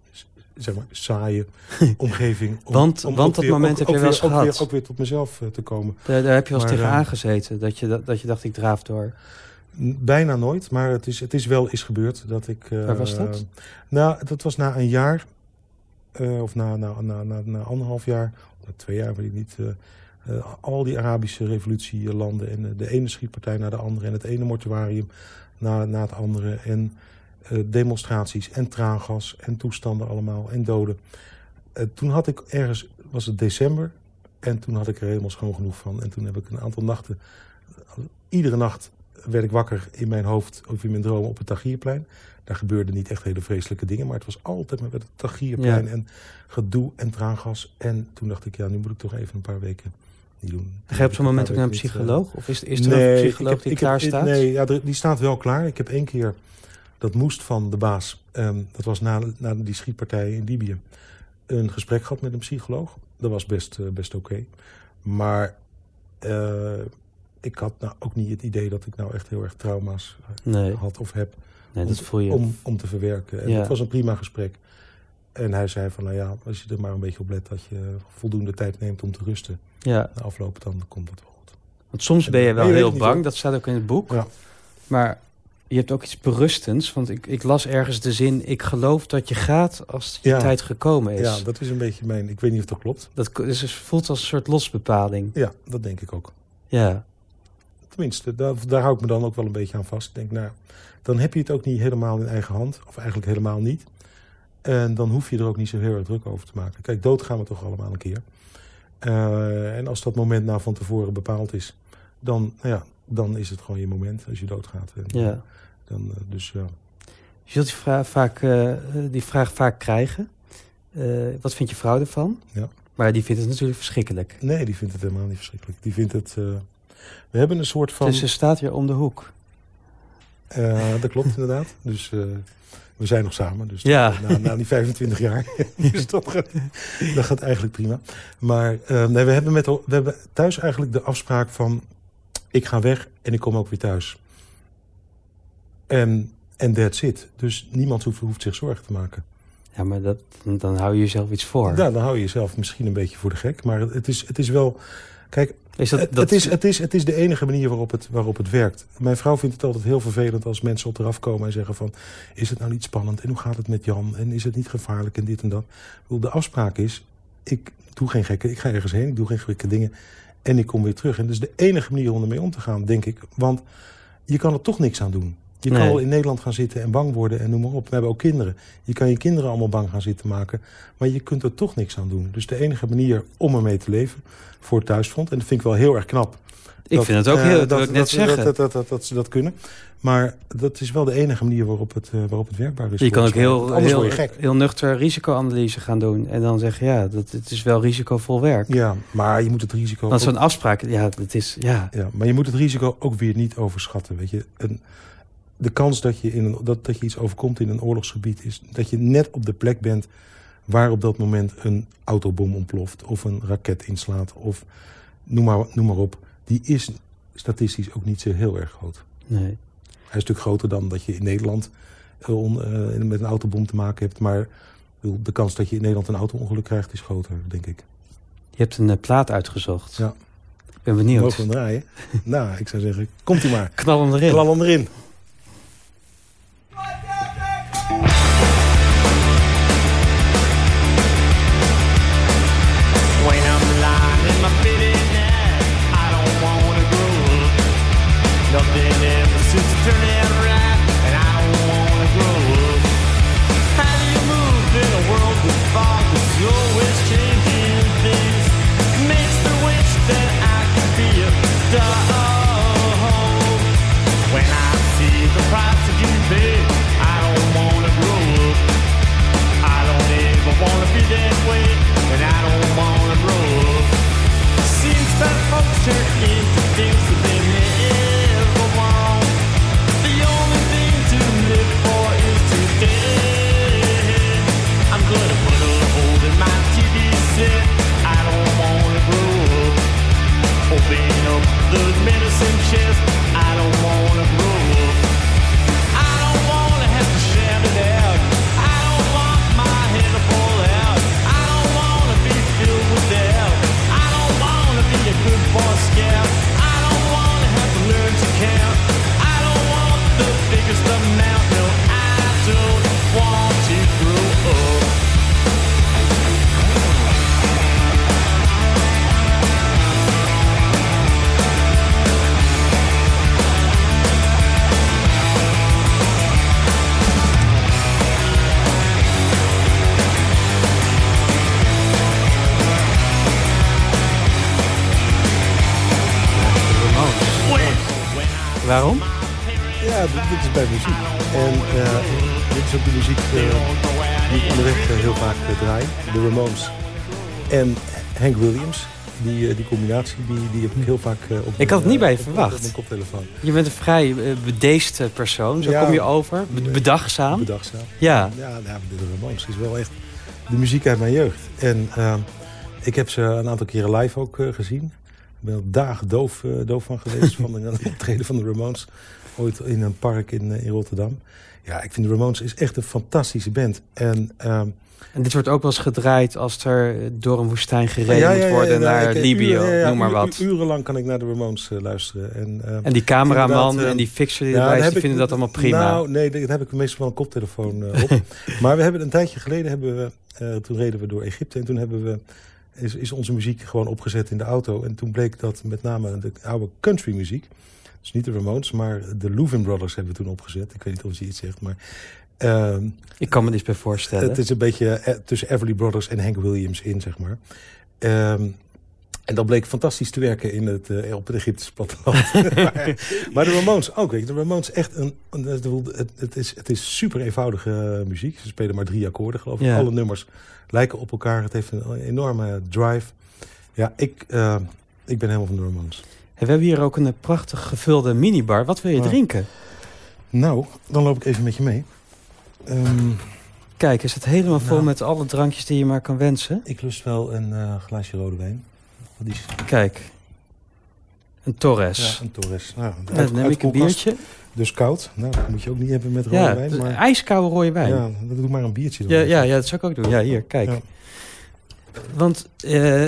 zeg maar, saaie omgeving. Om, Want- om want dat weer- moment ook- heb je wel eens ook weer, gehad. ook weer tot mezelf eh, te komen. Daar, daar heb je wel eens tegen eh, aangezeten. Dat je, dat, dat je dacht, ik draaf door. Bijna nooit, maar het is, het is wel eens gebeurd dat ik... eh, Waar was dat? nou, dat was na een jaar. eh, of na, na, na, na, na anderhalf jaar. Of twee jaar, weet ik niet. eh, eh, al die Arabische revolutielanden. En eh, de ene schietpartij naar de andere. En het ene mortuarium na, na het andere. En eh, demonstraties en traangas en toestanden allemaal. En doden. Eh, toen had ik ergens, was het december. En toen had ik er helemaal schoon genoeg van. En toen heb ik een aantal nachten... Iedere nacht werd ik wakker in mijn hoofd of in mijn droom op het Tagierplein. Daar gebeurden niet echt hele vreselijke dingen, maar het was altijd maar met het Tagierplein Ja. en gedoe en traangas. En toen dacht ik, ja, nu moet ik toch even een paar weken niet doen. Ga je op zo'n moment ook naar een Niet, eh, psycholoog? Of is, is er nee, een psycholoog heb- die heb- klaar staat? Nee, ja, die staat wel klaar. Ik heb één keer, dat moest van de baas, ehm, dat was na, na die schietpartij in Libië, een gesprek gehad met een psycholoog. Dat was best, eh, best oké. Maar eh, ik had nou ook niet het idee dat ik nou echt heel erg trauma's eh, Nee, had of heb nee dat om, voel je. om, om te verwerken. En Ja. was een prima gesprek. En hij zei van, nou ja, als je er maar een beetje op let dat je voldoende tijd neemt om te rusten. Ja, Na afloop, dan komt het wel goed. want soms ben je wel Nee, heel bang. Dat staat ook in het boek. Ja. Maar je hebt ook iets berustends. Want ik, ik las ergens de zin... ik geloof dat je gaat als je tijd gekomen is. Ja, dat is een beetje mijn... Ik weet niet of dat klopt. Dat dus het voelt als een soort losbepaling. Ja, dat denk ik ook. Ja. Tenminste, daar, daar hou ik me dan ook wel een beetje aan vast. Ik denk, nou, dan heb je het ook niet helemaal in eigen hand. Of eigenlijk helemaal niet. En dan hoef je er ook niet zo heel erg druk over te maken. Kijk, dood gaan we toch allemaal een keer. Uh, en als dat moment nou van tevoren bepaald is... dan, nou ja, dan is het gewoon je moment als je doodgaat. En, ja. Dan, uh, dus ja. Je zult die vraag vaak, uh, die vraag vaak krijgen. wat vindt je vrouw ervan? Ja. Maar die vindt het natuurlijk verschrikkelijk. Nee, die vindt het helemaal niet verschrikkelijk. Die vindt het... we hebben een soort van... Dus ze staat hier om de hoek. dat klopt inderdaad. Dus we zijn nog samen. Dus ja. na, na, die 25 jaar dus dat, gaat, dat gaat eigenlijk prima. Maar uh, nee, we, hebben met, we hebben thuis eigenlijk de afspraak van... ik ga weg en ik kom ook weer thuis. En, en that's it. Dus niemand hoeft, hoeft zich zorgen te maken. Ja, maar dat, dan hou je jezelf iets voor. Ja, dan hou je jezelf misschien een beetje voor de gek. Maar het is, het is wel... Kijk, is dat, het, dat... Het, is, het, is, het is de enige manier waarop het, waarop het werkt. Mijn vrouw vindt het altijd heel vervelend als mensen op eraf komen en zeggen van... is het nou niet spannend en hoe gaat het met Jan en is het niet gevaarlijk en dit en dat. De afspraak is, ik doe geen gekke, ik ga ergens heen, ik doe geen gekke dingen en ik kom weer terug. En dat is de enige manier om ermee om te gaan, denk ik. Want je kan er toch niks aan doen. Je kan Nee. wel in Nederland gaan zitten en bang worden en noem maar op. We hebben ook kinderen. Je kan je kinderen allemaal bang gaan zitten maken. Maar je kunt er toch niks aan doen. Dus de enige manier om ermee te leven voor het thuisfront. En dat vind ik wel heel erg knap. Ik Dat, vind het ook eh, heel... dat, dat, wil ik net dat, zeggen. Dat, dat, dat, dat ze dat kunnen. Maar dat is wel de enige manier waarop het, eh, waarop het werkbaar is. je kan ook heel, heel, heel nuchter risicoanalyse gaan doen. En dan zeggen, ja, dat, het is wel risicovol werk. Ja, maar je moet het risico... Want zo'n afspraak, ja, het is... Ja, Ja, maar je moet het risico ook weer niet overschatten. Weet je? Een, de kans dat je, in een, dat, dat je iets overkomt in een oorlogsgebied is dat je net op de plek bent waar op dat moment een autobom ontploft of een raket inslaat of noem maar, noem maar op. Die is statistisch ook niet zo heel erg groot. nee. Hij is natuurlijk groter dan dat je in Nederland eh, eh, met een autobom te maken hebt. Maar de kans dat je in Nederland een auto-ongeluk krijgt is groter, denk ik. Je hebt een eh, plaat uitgezocht. Ja. Ik ben benieuwd. Mogen we draaien? nou, ik zou zeggen, komt u maar. Knal hem erin. Knal hem erin. Ik heel vaak eh, op Ik had het niet bij je eh, verwacht. Op mijn koptelefoon. Je bent een vrij eh, bedeesd eh, persoon. Zo Ja. kom je over. Be- bedachtzaam. Bedachtzaam. Ja. Ja, nou, de Ramones is wel echt de muziek uit mijn jeugd. En eh, ik heb ze een aantal keren live ook gezien. Ik ben er dagen doof, doof van geweest van de optreden van de Ramones. Ooit in een park in, in Rotterdam. Ja, ik vind de Ramones is echt een fantastische band. En ehm, En dit wordt ook wel eens gedraaid als er door een woestijn gereden ja, ja, moet worden naar ik- Libië, uren- ja, ja, noem maar wat. Urenlang kan ik naar de Ramones eh, luisteren. En, ehm, En die cameraman en die fixer die erbij is, ik- vinden dat allemaal prima. Nou, nee, dan heb ik meestal wel een koptelefoon eh, op. maar we hebben een tijdje geleden, hebben we, eh, toen reden we door Egypte... en toen hebben we, is, is onze muziek gewoon opgezet in de auto. En toen bleek dat met name de oude country muziek... dus niet de Ramones, maar de Louvin Brothers hebben we toen opgezet. Ik weet niet of je iets zegt, maar... ehm, Ik kan me dit bij voorstellen. het is een beetje eh, tussen Everly Brothers en Hank Williams in, zeg maar. Ehm, en dat bleek fantastisch te werken in het, eh, op het Egyptische platteland. maar, maar de Ramones ook. Weet je, de Ramones echt een... het, het, is, het is super eenvoudige eh, muziek. Ze spelen maar drie akkoorden, geloof ik. Ja. Alle nummers lijken op elkaar. Het heeft een enorme drive. Ja, ik, ik ben helemaal van de Ramones. En we hebben hier ook een prachtig gevulde minibar. Wat wil je drinken? Nou, dan loop ik even met je mee. Ehm, Kijk, is het helemaal vol Nou. met alle drankjes die je maar kan wensen? ik lust wel een eh, glaasje rode wijn. Die is, Kijk, een Torres. ja, een Torres. Nou, Dan neem ik een biertje. Dus koud. Nou, dat moet je ook niet hebben met rode Ja, wijn. dus Maar, ijskoude rode wijn. ja, dan doe maar een biertje. dan. Ja, ja, ja, dat zou ik ook doen. Ja, hier, kijk. Ja. Want eh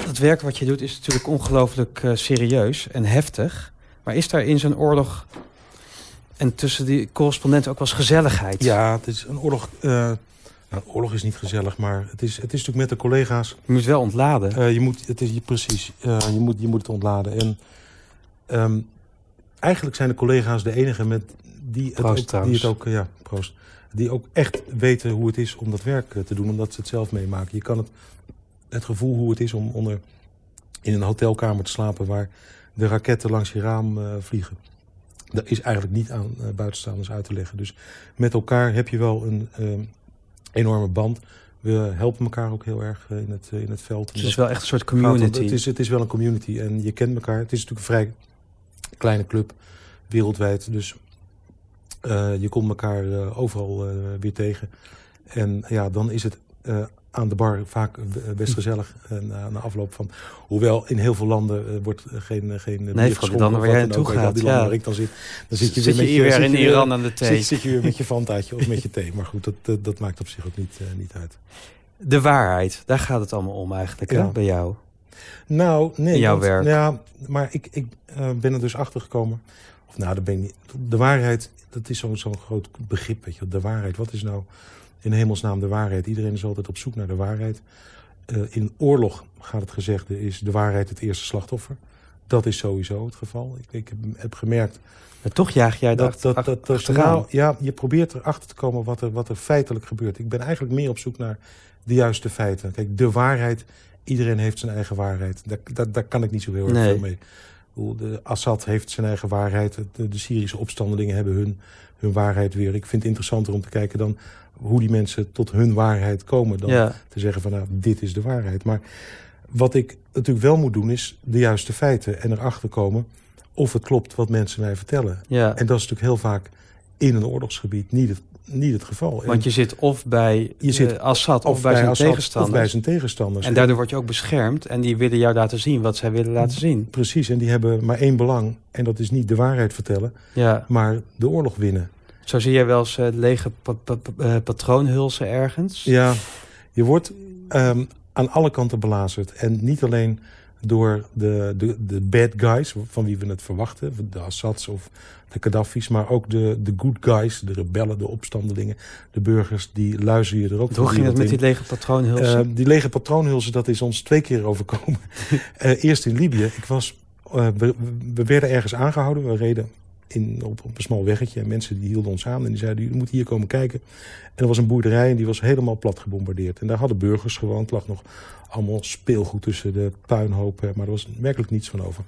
het werk wat je doet is natuurlijk ongelooflijk eh, serieus en heftig. Maar is daar in zo'n oorlog en tussen die correspondenten ook wel eens gezelligheid? Ja, het is een oorlog. eh, nou, een oorlog is niet gezellig, maar het is, het is natuurlijk met de collega's. Je moet wel ontladen. eh, je moet, het is je- precies. eh, je, moet, je moet het ontladen. En ehm, eigenlijk zijn de collega's de enige met die het, Proost ook, die het ook, ja, proost, die ook echt weten hoe het is om dat werk te doen, omdat ze het zelf meemaken. Je kan het, het gevoel hoe het is om onder in een hotelkamer te slapen waar de raketten langs je raam vliegen. Dat is eigenlijk niet aan eh, buitenstaanders uit te leggen. Dus met elkaar heb je wel een ehm, enorme band. We helpen elkaar ook heel erg eh, in, het, eh, in het veld. het is wel echt een soort community. Het is, het is wel een community en je kent elkaar. Het is natuurlijk een vrij kleine club, wereldwijd. Dus je komt elkaar overal weer tegen. En ja, dan is het aan de bar vaak eh, best gezellig. En na na afloop van... Hoewel in heel veel landen eh, wordt eh, geen, eh, geen bier geschonken landen of waar jij dan naartoe wel, Die gaat, landen ja. waar ik dan zit. Dan zit je Zit weer, je weer in weer- Iran aan de thee. Zit, zit je weer met je fantaatje of met je thee. Maar goed, dat, dat, maakt op zich ook niet, eh, niet uit. De waarheid, daar gaat het allemaal om eigenlijk, hè, Ja. bij jou. Nou, nee. In jouw want- werk. Ja, maar ik, ik eh, ben er dus achter gekomen. Of nou, dat ben ik niet. De waarheid, dat is zo'n zo'n groot begrip. Weet je. De waarheid, wat is nou in hemelsnaam de waarheid? Iedereen is altijd op zoek naar de waarheid. Eh, in oorlog gaat het gezegde, is de waarheid het eerste slachtoffer. Dat is sowieso het geval. Ik, ik heb, heb gemerkt Maar toch jaag jij dat, dat, dat, nou, ja, je probeert erachter te komen wat er, wat er feitelijk gebeurt. Ik ben eigenlijk meer op zoek naar de juiste feiten. Kijk, de waarheid, iedereen heeft zijn eigen waarheid. Daar, daar, daar kan ik niet zo heel erg Nee. veel mee. De Assad heeft zijn eigen waarheid. De, de Syrische opstandelingen hebben hun, hun waarheid weer. Ik vind het interessanter om te kijken dan hoe die mensen tot hun waarheid komen. Dan Ja. te zeggen van nou, dit is de waarheid. Maar wat ik natuurlijk wel moet doen is de juiste feiten. En erachter komen of het klopt wat mensen mij vertellen. Ja, En dat is natuurlijk heel vaak in een oorlogsgebied niet het, niet het geval. want je zit of bij Je zit eh, Assad of, bij zijn Assad Of tegenstanders. bij zijn tegenstanders. En daardoor word je ook beschermd en die willen jou laten zien wat zij willen laten zien. Precies, en die hebben maar één belang. En dat is niet de waarheid vertellen, Ja, maar de oorlog winnen. zo zie jij wel eens eh, lege pa pa- pa- eh, patroonhulsen ergens. Ja, je wordt ehm, aan alle kanten belazerd. En niet alleen door de, de, de bad guys, van wie we het verwachten. De Assads of de Gaddafi's. Maar ook de, de good guys, de rebellen, de opstandelingen. De burgers, die luisteren je er ook Hoe ging het met die die lege patroonhulsen? Eh, die lege patroonhulzen, dat is ons twee keer overkomen. Eh, eerst in Libië. Ik was, eh, we, we werden ergens aangehouden. We reden in, op, een smal weggetje. En mensen die hielden ons aan en die zeiden, jullie moeten hier komen kijken. En er was een boerderij en die was helemaal plat gebombardeerd. En daar hadden burgers gewoond. Lag nog allemaal speelgoed tussen de puinhopen. Maar er was werkelijk niets van over.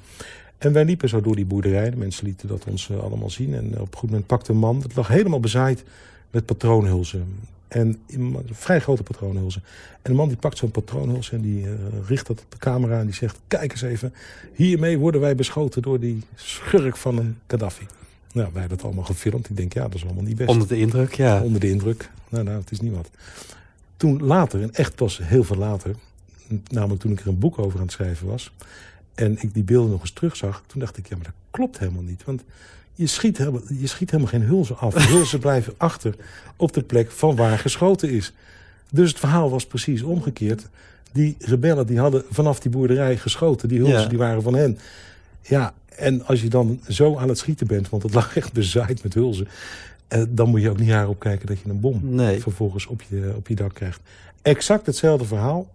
En wij liepen zo door die boerderij. De mensen lieten dat ons eh, allemaal zien. En op een goed moment pakte een man. Het lag helemaal bezaaid met patroonhulzen. En een vrij grote patroonhulzen. En een man die pakt zo'n patroonhuls en die eh, richt dat op de camera. En die zegt, kijk eens even. Hiermee worden wij beschoten door die schurk van een Gaddafi. Nou, wij hebben dat allemaal gefilmd. Ik denk, ja, dat is allemaal niet best. Onder de indruk, ja. Onder de indruk. Nou, nou, het is niet wat. Toen later, en echt pas heel veel later... namelijk toen ik er een boek over aan het schrijven was... en ik die beelden nog eens terugzag... toen dacht ik, ja, maar dat klopt helemaal niet. Want je schiet helemaal, je schiet helemaal geen hulzen af. Hulzen blijven achter op de plek van waar geschoten is. Dus het verhaal was precies omgekeerd. Die rebellen die hadden vanaf die boerderij geschoten. Die hulzen Ja. die waren van hen. Ja, en als je dan zo aan het schieten bent... want het lag echt bezaaid met hulzen... eh, dan moet je ook niet raar opkijken dat je een bom Nee. vervolgens op je, op je dak krijgt. Exact hetzelfde verhaal.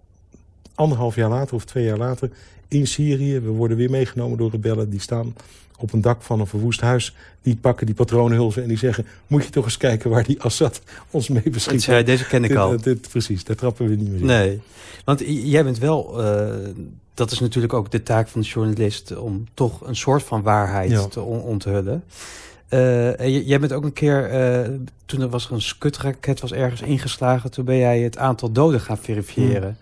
Anderhalf jaar later of twee jaar later in Syrië. We worden weer meegenomen door rebellen. Die staan op een dak van een verwoest huis. Die pakken die patronenhulzen en die zeggen... moet je toch eens kijken waar die Assad ons mee beschiet. zei, deze ken ik al. dit- dit- precies, daar trappen we niet meer in. Nee, want jij bent wel... eh, dat is natuurlijk ook de taak van de journalist... om toch een soort van waarheid Ja. te on- onthullen. Eh, jij bent ook een keer... eh, toen er was er een skutraket was ergens ingeslagen... toen ben jij het aantal doden gaan verifiëren.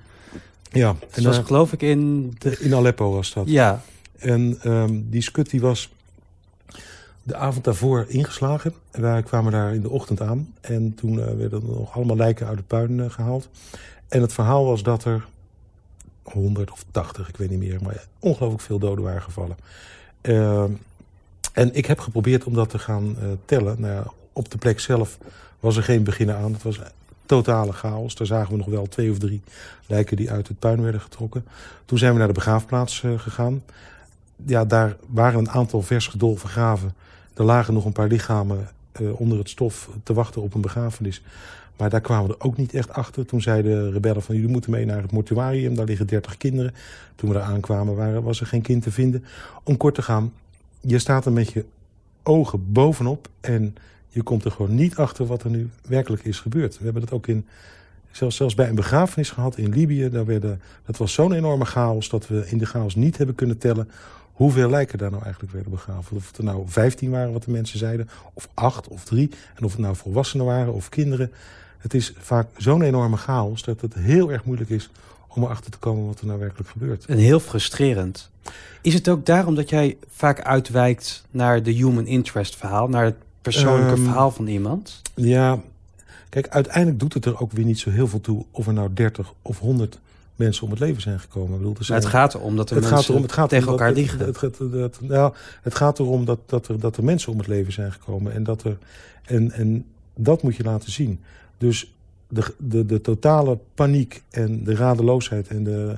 Ja, Dat en was eh, geloof ik in... De, in Aleppo was dat. ja, En ehm, die skut die was de avond daarvoor ingeslagen. En wij kwamen daar in de ochtend aan. En toen eh, werden er nog allemaal lijken uit het puin eh, gehaald. En het verhaal was dat er 100 of 80, ik weet niet meer, maar ongelooflijk veel doden waren gevallen. Ehm, en ik heb geprobeerd om dat te gaan eh, tellen. Nou ja, op de plek zelf was er geen begin aan. Het was totale chaos. Daar zagen we nog wel twee of drie lijken die uit het puin werden getrokken. Toen zijn we naar de begraafplaats eh, gegaan. Ja, daar waren een aantal vers gedolven graven. Er lagen nog een paar lichamen eh, onder het stof te wachten op een begrafenis. Maar daar kwamen we er ook niet echt achter. Toen zeiden de rebellen van jullie moeten mee naar het mortuarium. Daar liggen 30 kinderen. Toen we daar aankwamen waren, was er geen kind te vinden. Om kort te gaan, je staat er met je ogen bovenop. En je komt er gewoon niet achter wat er nu werkelijk is gebeurd. We hebben dat ook in, zelfs, zelfs bij een begrafenis gehad in Libië. Daar werden, dat was zo'n enorme chaos dat we in de chaos niet hebben kunnen tellen hoeveel lijken daar nou eigenlijk werden begraven. Of het er nou 15 waren wat de mensen zeiden, of acht of drie. En of het nou volwassenen waren of kinderen. Het is vaak zo'n enorme chaos dat het heel erg moeilijk is om erachter te komen wat er nou werkelijk gebeurt. en heel frustrerend. Is het ook daarom dat jij vaak uitwijkt naar de human interest verhaal... naar het persoonlijke Ehm, verhaal van iemand? Ja, kijk, uiteindelijk doet het er ook weer niet zo heel veel toe of er nou 30 of 100 mensen om het leven zijn gekomen. Ik bedoel, er zijn- het gaat erom dat er het mensen gaat erom, het gaat tegen elkaar liegen. Het, het, het, het- nou, het gaat erom dat, dat, er, dat er mensen om het leven zijn gekomen. En dat, er, en, en dat moet je laten zien. Dus de, de, de totale paniek en de radeloosheid en de,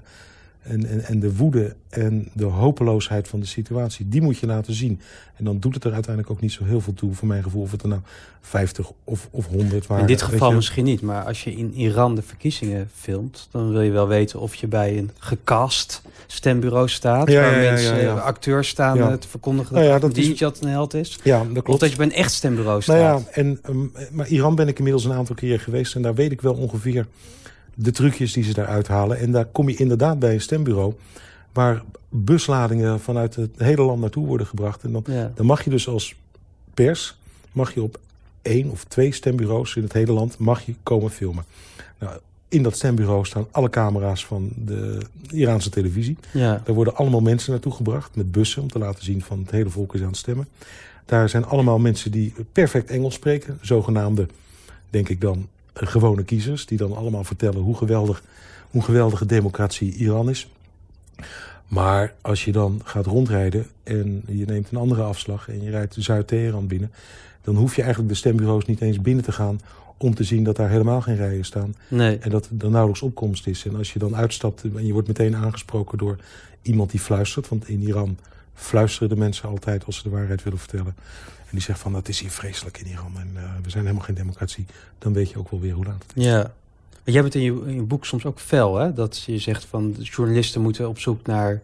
en, en, en de woede en de hopeloosheid van de situatie, die moet je laten zien. En dan doet het er uiteindelijk ook niet zo heel veel toe, voor mijn gevoel, of het er nou 50 of, of 100 waren. In dit geval misschien niet, maar als je in Iran de verkiezingen filmt... dan wil je wel weten of je bij een gecast stembureau staat... Ja, waar ja, mensen, ja, acteurs staan uh, te verkondigen... Nou ja, dat, dat dat is- een held is. Ja, dat Of klopt. dat je bij een echt stembureau staat. Nou ja, en, ehm, maar Iran ben ik inmiddels een aantal keer geweest. En daar weet ik wel ongeveer de trucjes die ze daar uithalen. En daar kom je inderdaad bij een stembureau... waar busladingen vanuit het hele land naartoe worden gebracht. En dan, Ja. dan mag je dus als pers... mag je op één of twee stembureaus in het hele land... mag je komen filmen. Nou, in dat stembureau staan alle camera's van de Iraanse televisie. Ja. Daar worden allemaal mensen naartoe gebracht met bussen om te laten zien van het hele volk is aan het stemmen. Daar zijn allemaal mensen die perfect Engels spreken, zogenaamde, denk ik dan, gewone kiezers, die dan allemaal vertellen hoe geweldig, hoe geweldige democratie Iran is. Maar als je dan gaat rondrijden en je neemt een andere afslag en je rijdt Zuid-Teheran binnen, dan hoef je eigenlijk de stembureaus niet eens binnen te gaan om te zien dat daar helemaal geen rijen staan. Nee. En dat er nauwelijks opkomst is. En als je dan uitstapt en je wordt meteen aangesproken door iemand die fluistert. Want in Iran fluisteren de mensen altijd als ze de waarheid willen vertellen. En die zegt van dat is hier vreselijk in Iran en eh, we zijn helemaal geen democratie. Dan weet je ook wel weer hoe laat het is. Ja. Maar jij bent in je, in je boek soms ook fel, hè? Dat je zegt van journalisten moeten op zoek naar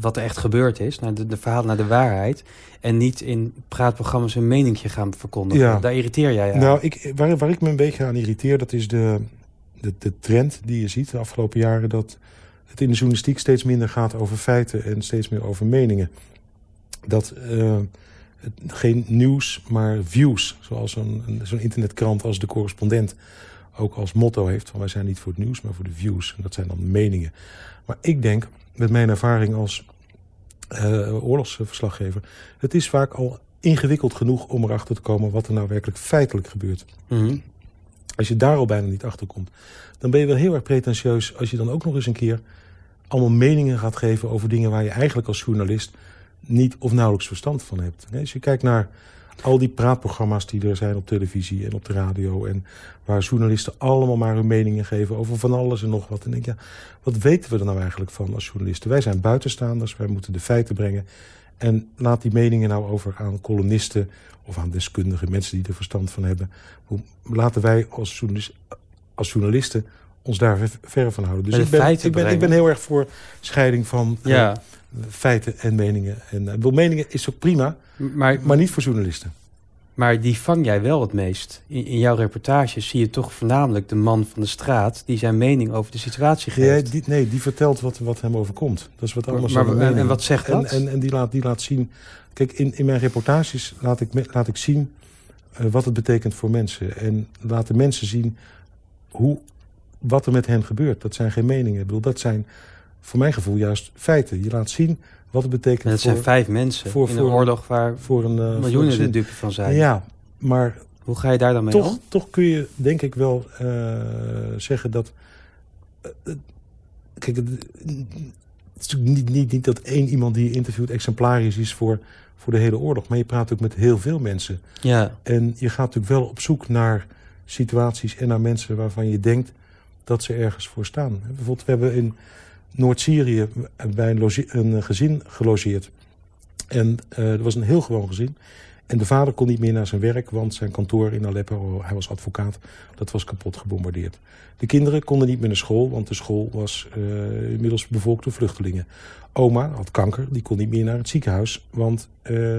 wat er echt gebeurd is, naar de, de verhaal, naar de waarheid. En niet in praatprogramma's een meningje gaan verkondigen. Ja. Daar irriteer jij aan. Nou, ik, waar, waar ik me een beetje aan irriteer, dat is de, de, de trend die je ziet de afgelopen jaren. Dat het in de journalistiek steeds minder gaat over feiten en steeds meer over meningen. Dat eh, geen nieuws, maar views, zoals zo'n zo'n internetkrant als De Correspondent ook als motto heeft. Van wij zijn niet voor het nieuws, maar voor de views. En dat zijn dan meningen. Maar ik denk, met mijn ervaring als eh, oorlogsverslaggever... het is vaak al ingewikkeld genoeg om erachter te komen wat er nou werkelijk feitelijk gebeurt. Mhm. Als je daar al bijna niet achter komt, dan ben je wel heel erg pretentieus als je dan ook nog eens een keer allemaal meningen gaat geven over dingen waar je eigenlijk als journalist niet of nauwelijks verstand van hebt. Nee, Als je kijkt naar al die praatprogramma's die er zijn op televisie en op de radio en waar journalisten allemaal maar hun meningen geven over van alles en nog wat. En denk je, ja, wat weten we er nou eigenlijk van als journalisten? Wij zijn buitenstaanders, wij moeten de feiten brengen. En laat die meningen nou over aan columnisten of aan deskundigen, mensen die er verstand van hebben. Laten wij als, journalist, als journalisten ons daar ver, van houden. Dus ik ben, ik, ben, ik ben heel erg voor scheiding van eh, Ja, feiten en meningen. En uh, meningen is ook prima, maar, maar niet voor journalisten. maar die vang jij wel het meest. In, in jouw reportages zie je toch voornamelijk de man van de straat... die zijn mening over de situatie geeft. die, nee, die vertelt wat, wat hem overkomt. Dat is wat anders maar- en- en wat zegt dat? en, en die, laat, die laat zien... Kijk, in, in mijn reportages laat ik, laat ik zien eh, wat het betekent voor mensen. En laat de mensen zien hoe, wat er met hen gebeurt. Dat zijn geen meningen. Ik bedoel, dat zijn voor mijn gevoel juist feiten. Je laat zien wat het betekent En het voor, zijn vijf mensen voor- in voor- een oorlog... waar voor een... eh, voor miljoenen een de dupe van zijn. Ja, maar Hoe ga je daar dan mee toch, om? toch kun je denk ik wel eh, zeggen dat. eh, kijk, het, het is natuurlijk niet, niet, niet dat één iemand die je interviewt exemplarisch is voor, voor de hele oorlog. Maar je praat ook met heel veel mensen. Ja, En je gaat natuurlijk wel op zoek naar situaties en naar mensen waarvan je denkt dat ze ergens voor staan. Bijvoorbeeld, we hebben in Noord-Syrië bij een, een gezin gelogeerd. En eh er was een heel gewoon gezin. En de vader kon niet meer naar zijn werk, want zijn kantoor in Aleppo, hij was advocaat, dat was kapot gebombardeerd. De kinderen konden niet meer naar school, want de school was eh, inmiddels bevolkt door vluchtelingen. Oma had kanker, die kon niet meer naar het ziekenhuis, want eh,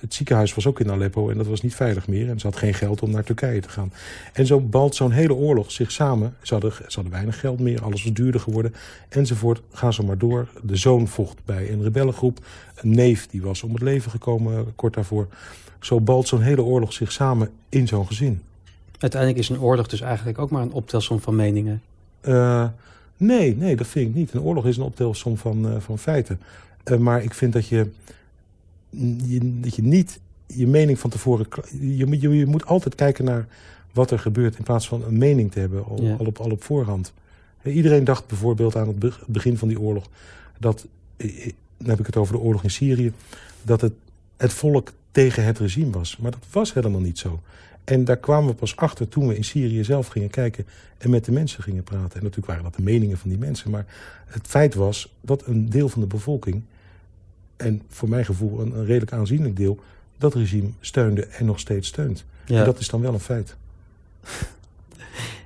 het ziekenhuis was ook in Aleppo en dat was niet veilig meer. En ze had geen geld om naar Turkije te gaan. En zo balt zo'n hele oorlog zich samen. Ze hadden, ze hadden weinig geld meer, alles was duurder geworden. Enzovoort, gaan ze maar door. De zoon vocht bij een rebellengroep. Een neef die was om het leven gekomen kort daarvoor. Zo balt zo'n hele oorlog zich samen in zo'n gezin. uiteindelijk is een oorlog dus eigenlijk ook maar een optelsom van meningen. Eh, nee, nee, dat vind ik niet. Een oorlog is een optelsom van, eh, van feiten. Eh, maar ik vind dat je, je, dat je niet je mening van tevoren... Je, moet- je, je moet altijd kijken naar wat er gebeurt... in plaats van een mening te hebben al, Ja. al, op, al op voorhand. Iedereen dacht bijvoorbeeld aan het be- begin van die oorlog... dat, dan heb ik het over de oorlog in Syrië... dat het, het volk tegen het regime was. Maar dat was helemaal niet zo. En daar kwamen we pas achter toen we in Syrië zelf gingen kijken en met de mensen gingen praten. En natuurlijk waren dat de meningen van die mensen. Maar het feit was dat een deel van de bevolking, en voor mijn gevoel een, een redelijk aanzienlijk deel, dat regime steunde en nog steeds steunt. Ja, En dat is dan wel een feit.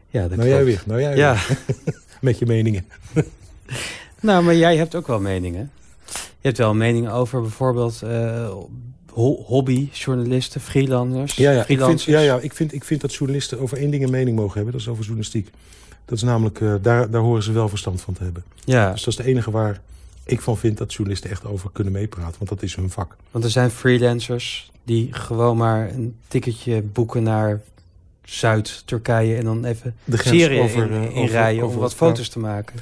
ja, dat nou jij weer, nou jij Ja, weer. Met je meningen. nou, maar jij hebt ook wel meningen. Je hebt wel meningen over bijvoorbeeld eh, ho- hobbyjournalisten, freelancers. Ja, ja, ik vind, ja, ja ik, vind, ik vind dat journalisten over één ding een mening mogen hebben. Dat is over journalistiek. Dat is namelijk, eh, daar, daar horen ze wel verstand van te hebben. Ja, Dus dat is de enige waar ik van vind dat journalisten echt over kunnen meepraten. Want dat is hun vak. want er zijn freelancers die gewoon maar een ticketje boeken naar Zuid-Turkije en dan even De grens Syrië over, in, eh, inrijden om wat foto's te maken.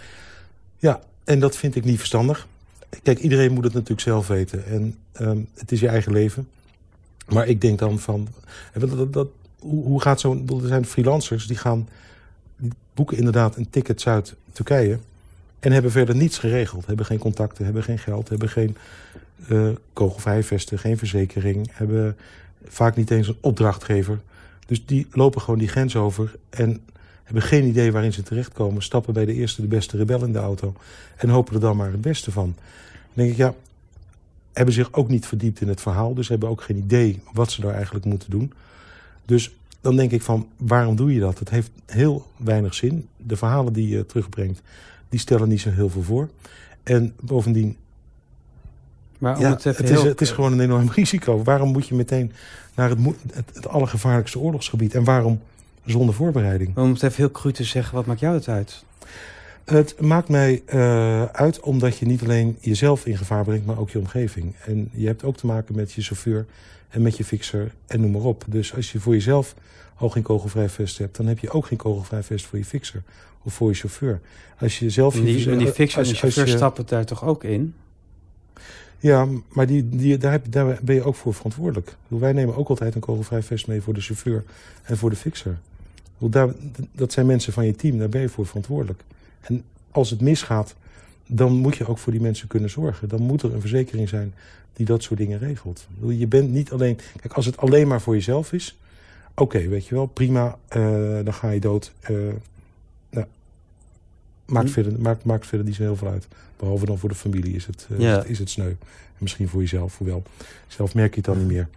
Ja, en dat vind ik niet verstandig. Kijk, iedereen moet het natuurlijk zelf weten. En ehm, het is je eigen leven. Maar ik denk dan van... eh, Dat, dat, dat, hoe, hoe gaat zo'n... Er zijn freelancers die gaan... Boeken inderdaad een ticket Zuid-Turkije... en hebben verder niets geregeld. Hebben geen contacten, hebben geen geld... hebben geen kogelvrijvesten, geen verzekering... hebben vaak niet eens een opdrachtgever. Dus die lopen gewoon die grens over... en hebben geen idee waarin ze terechtkomen... stappen bij de eerste de beste rebel in de auto... en hopen er dan maar het beste van. Dan denk ik, ja, hebben zich ook niet verdiept in het verhaal... dus hebben ook geen idee wat ze daar eigenlijk moeten doen. Dus dan denk ik van, waarom doe je dat? Het heeft heel weinig zin. De verhalen die je terugbrengt, die stellen niet zo heel veel voor. En bovendien, Maar om ja, het het, even is, heel- het is gewoon een enorm risico. Waarom moet je meteen naar het, het, het allergevaarlijkste oorlogsgebied? En waarom zonder voorbereiding? Om het even heel cru te zeggen, wat maakt jou het uit? Het maakt mij eh, uit omdat je niet alleen jezelf in gevaar brengt, maar ook je omgeving. En je hebt ook te maken met je chauffeur en met je fixer en noem maar op. Dus als je voor jezelf al geen kogelvrij vest hebt, dan heb je ook geen kogelvrij vest voor je fixer of voor je chauffeur. Als je zelf die, je- en die fixer en als- de chauffeur je- stappen daar toch ook in? Ja, maar die, die, daar, heb, daar ben je ook voor verantwoordelijk. Wij nemen ook altijd een kogelvrij vest mee voor de chauffeur en voor de fixer. Daar, dat zijn mensen van je team, daar ben je voor verantwoordelijk. En als het misgaat, dan moet je ook voor die mensen kunnen zorgen. Dan moet er een verzekering zijn die dat soort dingen regelt. Je bent niet alleen... Kijk, als het alleen maar voor jezelf is... Oké, weet je wel, prima, eh, dan ga je dood. eh, maakt, Hm. verder, maakt, maakt verder niet zo heel veel uit. Behalve dan voor de familie is het, eh, Ja. is het, is het sneu. En misschien voor jezelf, hoewel. Zelf merk je het dan niet meer.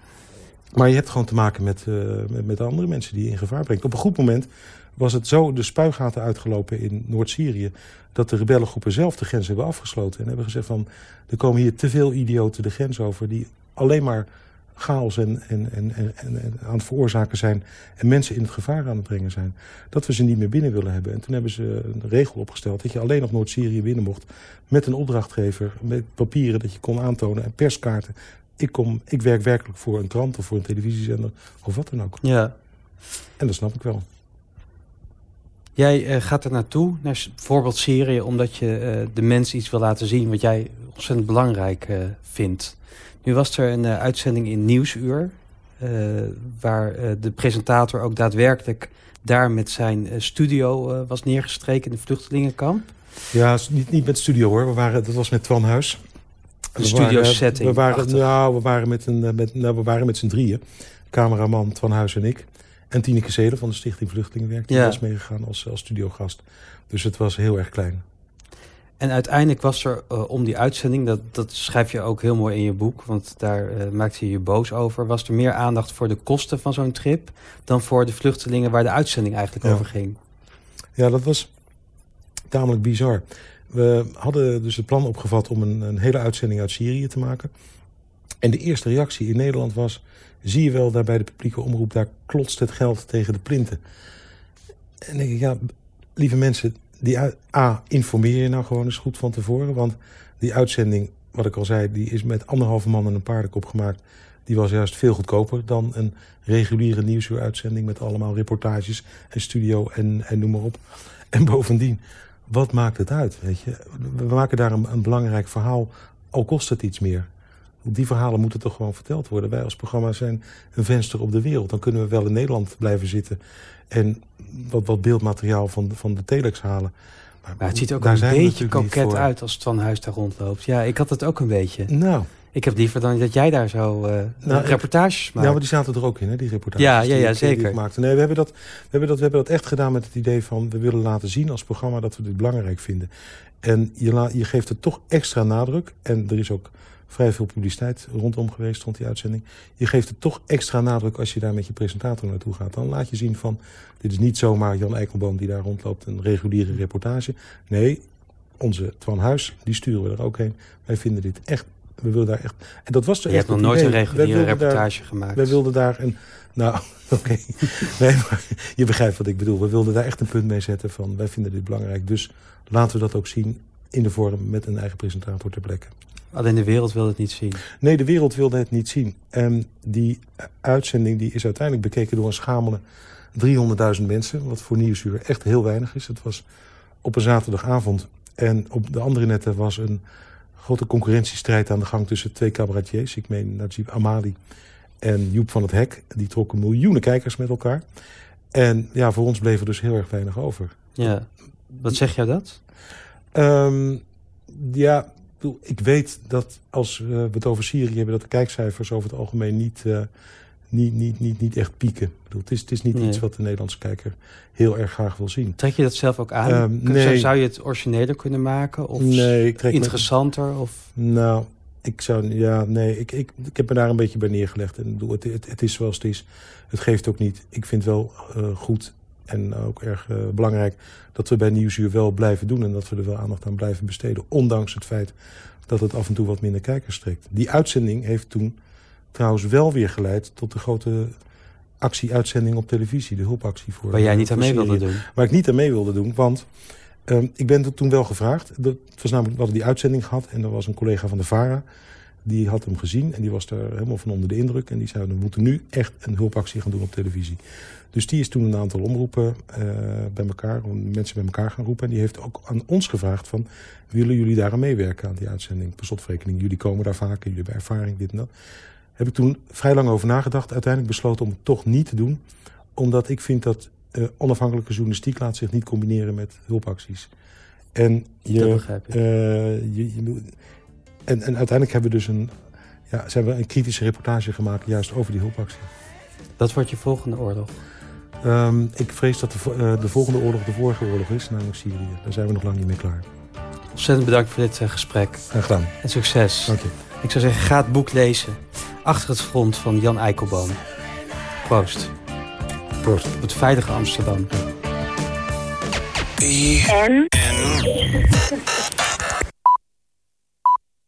Maar je hebt gewoon te maken met, eh, met, met andere mensen die je in gevaar brengt. Op een goed moment was het zo de spuigaten uitgelopen in Noord-Syrië... dat de rebellengroepen zelf de grens hebben afgesloten. En hebben gezegd van, er komen hier te veel idioten de grens over... die alleen maar chaos en, en, en, en, aan het veroorzaken zijn... en mensen in het gevaar aan het brengen zijn. Dat we ze niet meer binnen willen hebben. En toen hebben ze een regel opgesteld... dat je alleen nog Noord-Syrië binnen mocht... met een opdrachtgever, met papieren dat je kon aantonen... en perskaarten. Ik, kom, ik werk werkelijk voor een krant of voor een televisiezender... of wat dan ook. Ja. En dat snap ik wel. Jij eh, gaat er naartoe, naar bijvoorbeeld Syrië, omdat je eh, de mensen iets wil laten zien wat jij ontzettend belangrijk eh, vindt. Nu was er een eh, uitzending in Nieuwsuur, eh, waar eh, de presentator ook daadwerkelijk daar met zijn studio was neergestreken in de vluchtelingenkamp. Ja, niet, niet met studio hoor. We waren, dat was met Twan Huis. Een studio setting. We waren, nou, we waren met, een, met, nou, we waren met z'n drieën. Cameraman Twan Huis en ik. En Tineke Zeden van de Stichting Vluchtelingenwerk. Die Ja. was meegegaan als, als studiogast. Dus het was heel erg klein. En uiteindelijk was er eh, om die uitzending, dat, dat schrijf je ook heel mooi in je boek, want daar eh, maakte je je boos over, was er meer aandacht voor de kosten van zo'n trip dan voor de vluchtelingen waar de uitzending eigenlijk Ja. over ging. Ja, dat was tamelijk bizar. We hadden dus het plan opgevat om een, een hele uitzending uit Syrië te maken. En de eerste reactie in Nederland was... zie je wel, daar bij de publieke omroep... daar klotst het geld tegen de plinten. En denk ik, ja, lieve mensen... Die, A, informeer je nou gewoon eens goed van tevoren. Want die uitzending, wat ik al zei... die is met anderhalve man en een paardenkop gemaakt. Die was juist veel goedkoper dan een reguliere nieuwsuuruitzending... met allemaal reportages en studio en, en noem maar op. En bovendien, wat maakt het uit? Weet je? We maken daar een, een belangrijk verhaal, al kost het iets meer. Die verhalen moeten toch gewoon verteld worden. Wij als programma zijn een venster op de wereld. Dan kunnen we wel in Nederland blijven zitten en wat, wat beeldmateriaal van, de- van de telex halen. Maar het ziet ook een beetje koket uit als Twan Huis daar rondloopt. Ja, ik had het ook een beetje. Nou, Ik heb liever dan dat jij daar zo eh, Nou, reportages maakt. ja, maar die zaten er ook in, hè, die reportages. Ja, ja, die ja, die zeker. maakte. Nee, we hebben, dat, we, hebben dat, we hebben dat echt gedaan met het idee van... we willen laten zien als programma dat we dit belangrijk vinden. En je, la, je geeft er toch extra nadruk. En er is ook vrij veel publiciteit rondom geweest rond die uitzending. Je geeft er toch extra nadruk als je daar met je presentator naartoe gaat. Dan laat je zien van, dit is niet zomaar Jan Eikelboom die daar rondloopt... een reguliere reportage. Nee, onze Twan Huis, die sturen we er ook heen. Wij vinden dit echt... We willen daar echt... En dat was er je echt hebt nog het nooit een idee. Reguliere daar- reportage gemaakt. wij wilden daar een... Nou, oké. Nee, maar je begrijpt wat ik bedoel. We wilden daar echt een punt mee zetten van... wij vinden dit belangrijk, dus laten we dat ook zien... in de vorm met een eigen presentator ter plekke. Alleen de wereld wil het niet zien. Nee, de wereld wilde het niet zien. En die uitzending die is uiteindelijk bekeken door een schamele 300.000 mensen... wat voor Nieuwsuur echt heel weinig is. Het was op een zaterdagavond. En op de andere netten was een grote concurrentiestrijd aan de gang... tussen twee cabaretiers. Ik meen Najib Amali en Joep van het Hek. Die trokken miljoenen kijkers met elkaar. En ja, voor ons bleef er dus heel erg weinig over. Ja. Wat zeg jij dat? Ehm, ja, ik weet dat als we het over Syrië hebben... dat de kijkcijfers over het algemeen niet, eh, niet, niet, niet, niet echt pieken. Ik bedoel, het, is, het is niet Nee. iets wat de Nederlandse kijker heel erg graag wil zien. Trek je dat zelf ook aan? Ehm, nee. zou, zou je het origineler kunnen maken? Of Nee, ik trek me- interessanter? Of... Nou, ik zou... Ja, nee, ik, ik, ik heb me daar een beetje bij neergelegd. En het, het, het is zoals het is. Het geeft ook niet. Ik vind wel eh, goed en ook erg eh, belangrijk... dat we bij Nieuwsuur wel blijven doen... en dat we er wel aandacht aan blijven besteden. Ondanks het feit dat het af en toe wat minder kijkers trekt. Die uitzending heeft toen trouwens wel weer geleid... tot de grote actie-uitzending op televisie. De hulpactie voor Waar jij niet aan mee wilde doen. Waar ik niet aan mee wilde doen, want ehm, ik ben er toen wel gevraagd. Dat het was namelijk, we hadden die uitzending gehad en er was een collega van de VARA. Die had hem gezien en die was er helemaal van onder de indruk. En die zei, we moeten nu echt een hulpactie gaan doen op televisie. Dus die is toen een aantal omroepen eh, bij elkaar, mensen bij elkaar gaan roepen. En die heeft ook aan ons gevraagd van, willen jullie daar aan meewerken aan die uitzending? Per slotverrekening, jullie komen daar vaker, jullie hebben ervaring, dit en dat. Heb ik toen vrij lang over nagedacht. Uiteindelijk besloten om het toch niet te doen. Omdat ik vind dat eh, onafhankelijke journalistiek laat zich niet combineren met hulpacties. En, je, eh, je, en, en uiteindelijk hebben we dus een, ja, zijn we een kritische reportage gemaakt juist over die hulpactie. Dat wordt je volgende oorlog. Ehm, ik vrees dat de, eh, de volgende oorlog de vorige oorlog is, namelijk Syrië. Daar zijn we nog lang niet mee klaar. Ontzettend bedankt voor dit eh, gesprek. Graag gedaan. En succes. Dank je. Ik zou zeggen, ga het boek lezen. Achter het front van Jan Eikelboom. Proost. Proost. Op het veilige Amsterdam. En?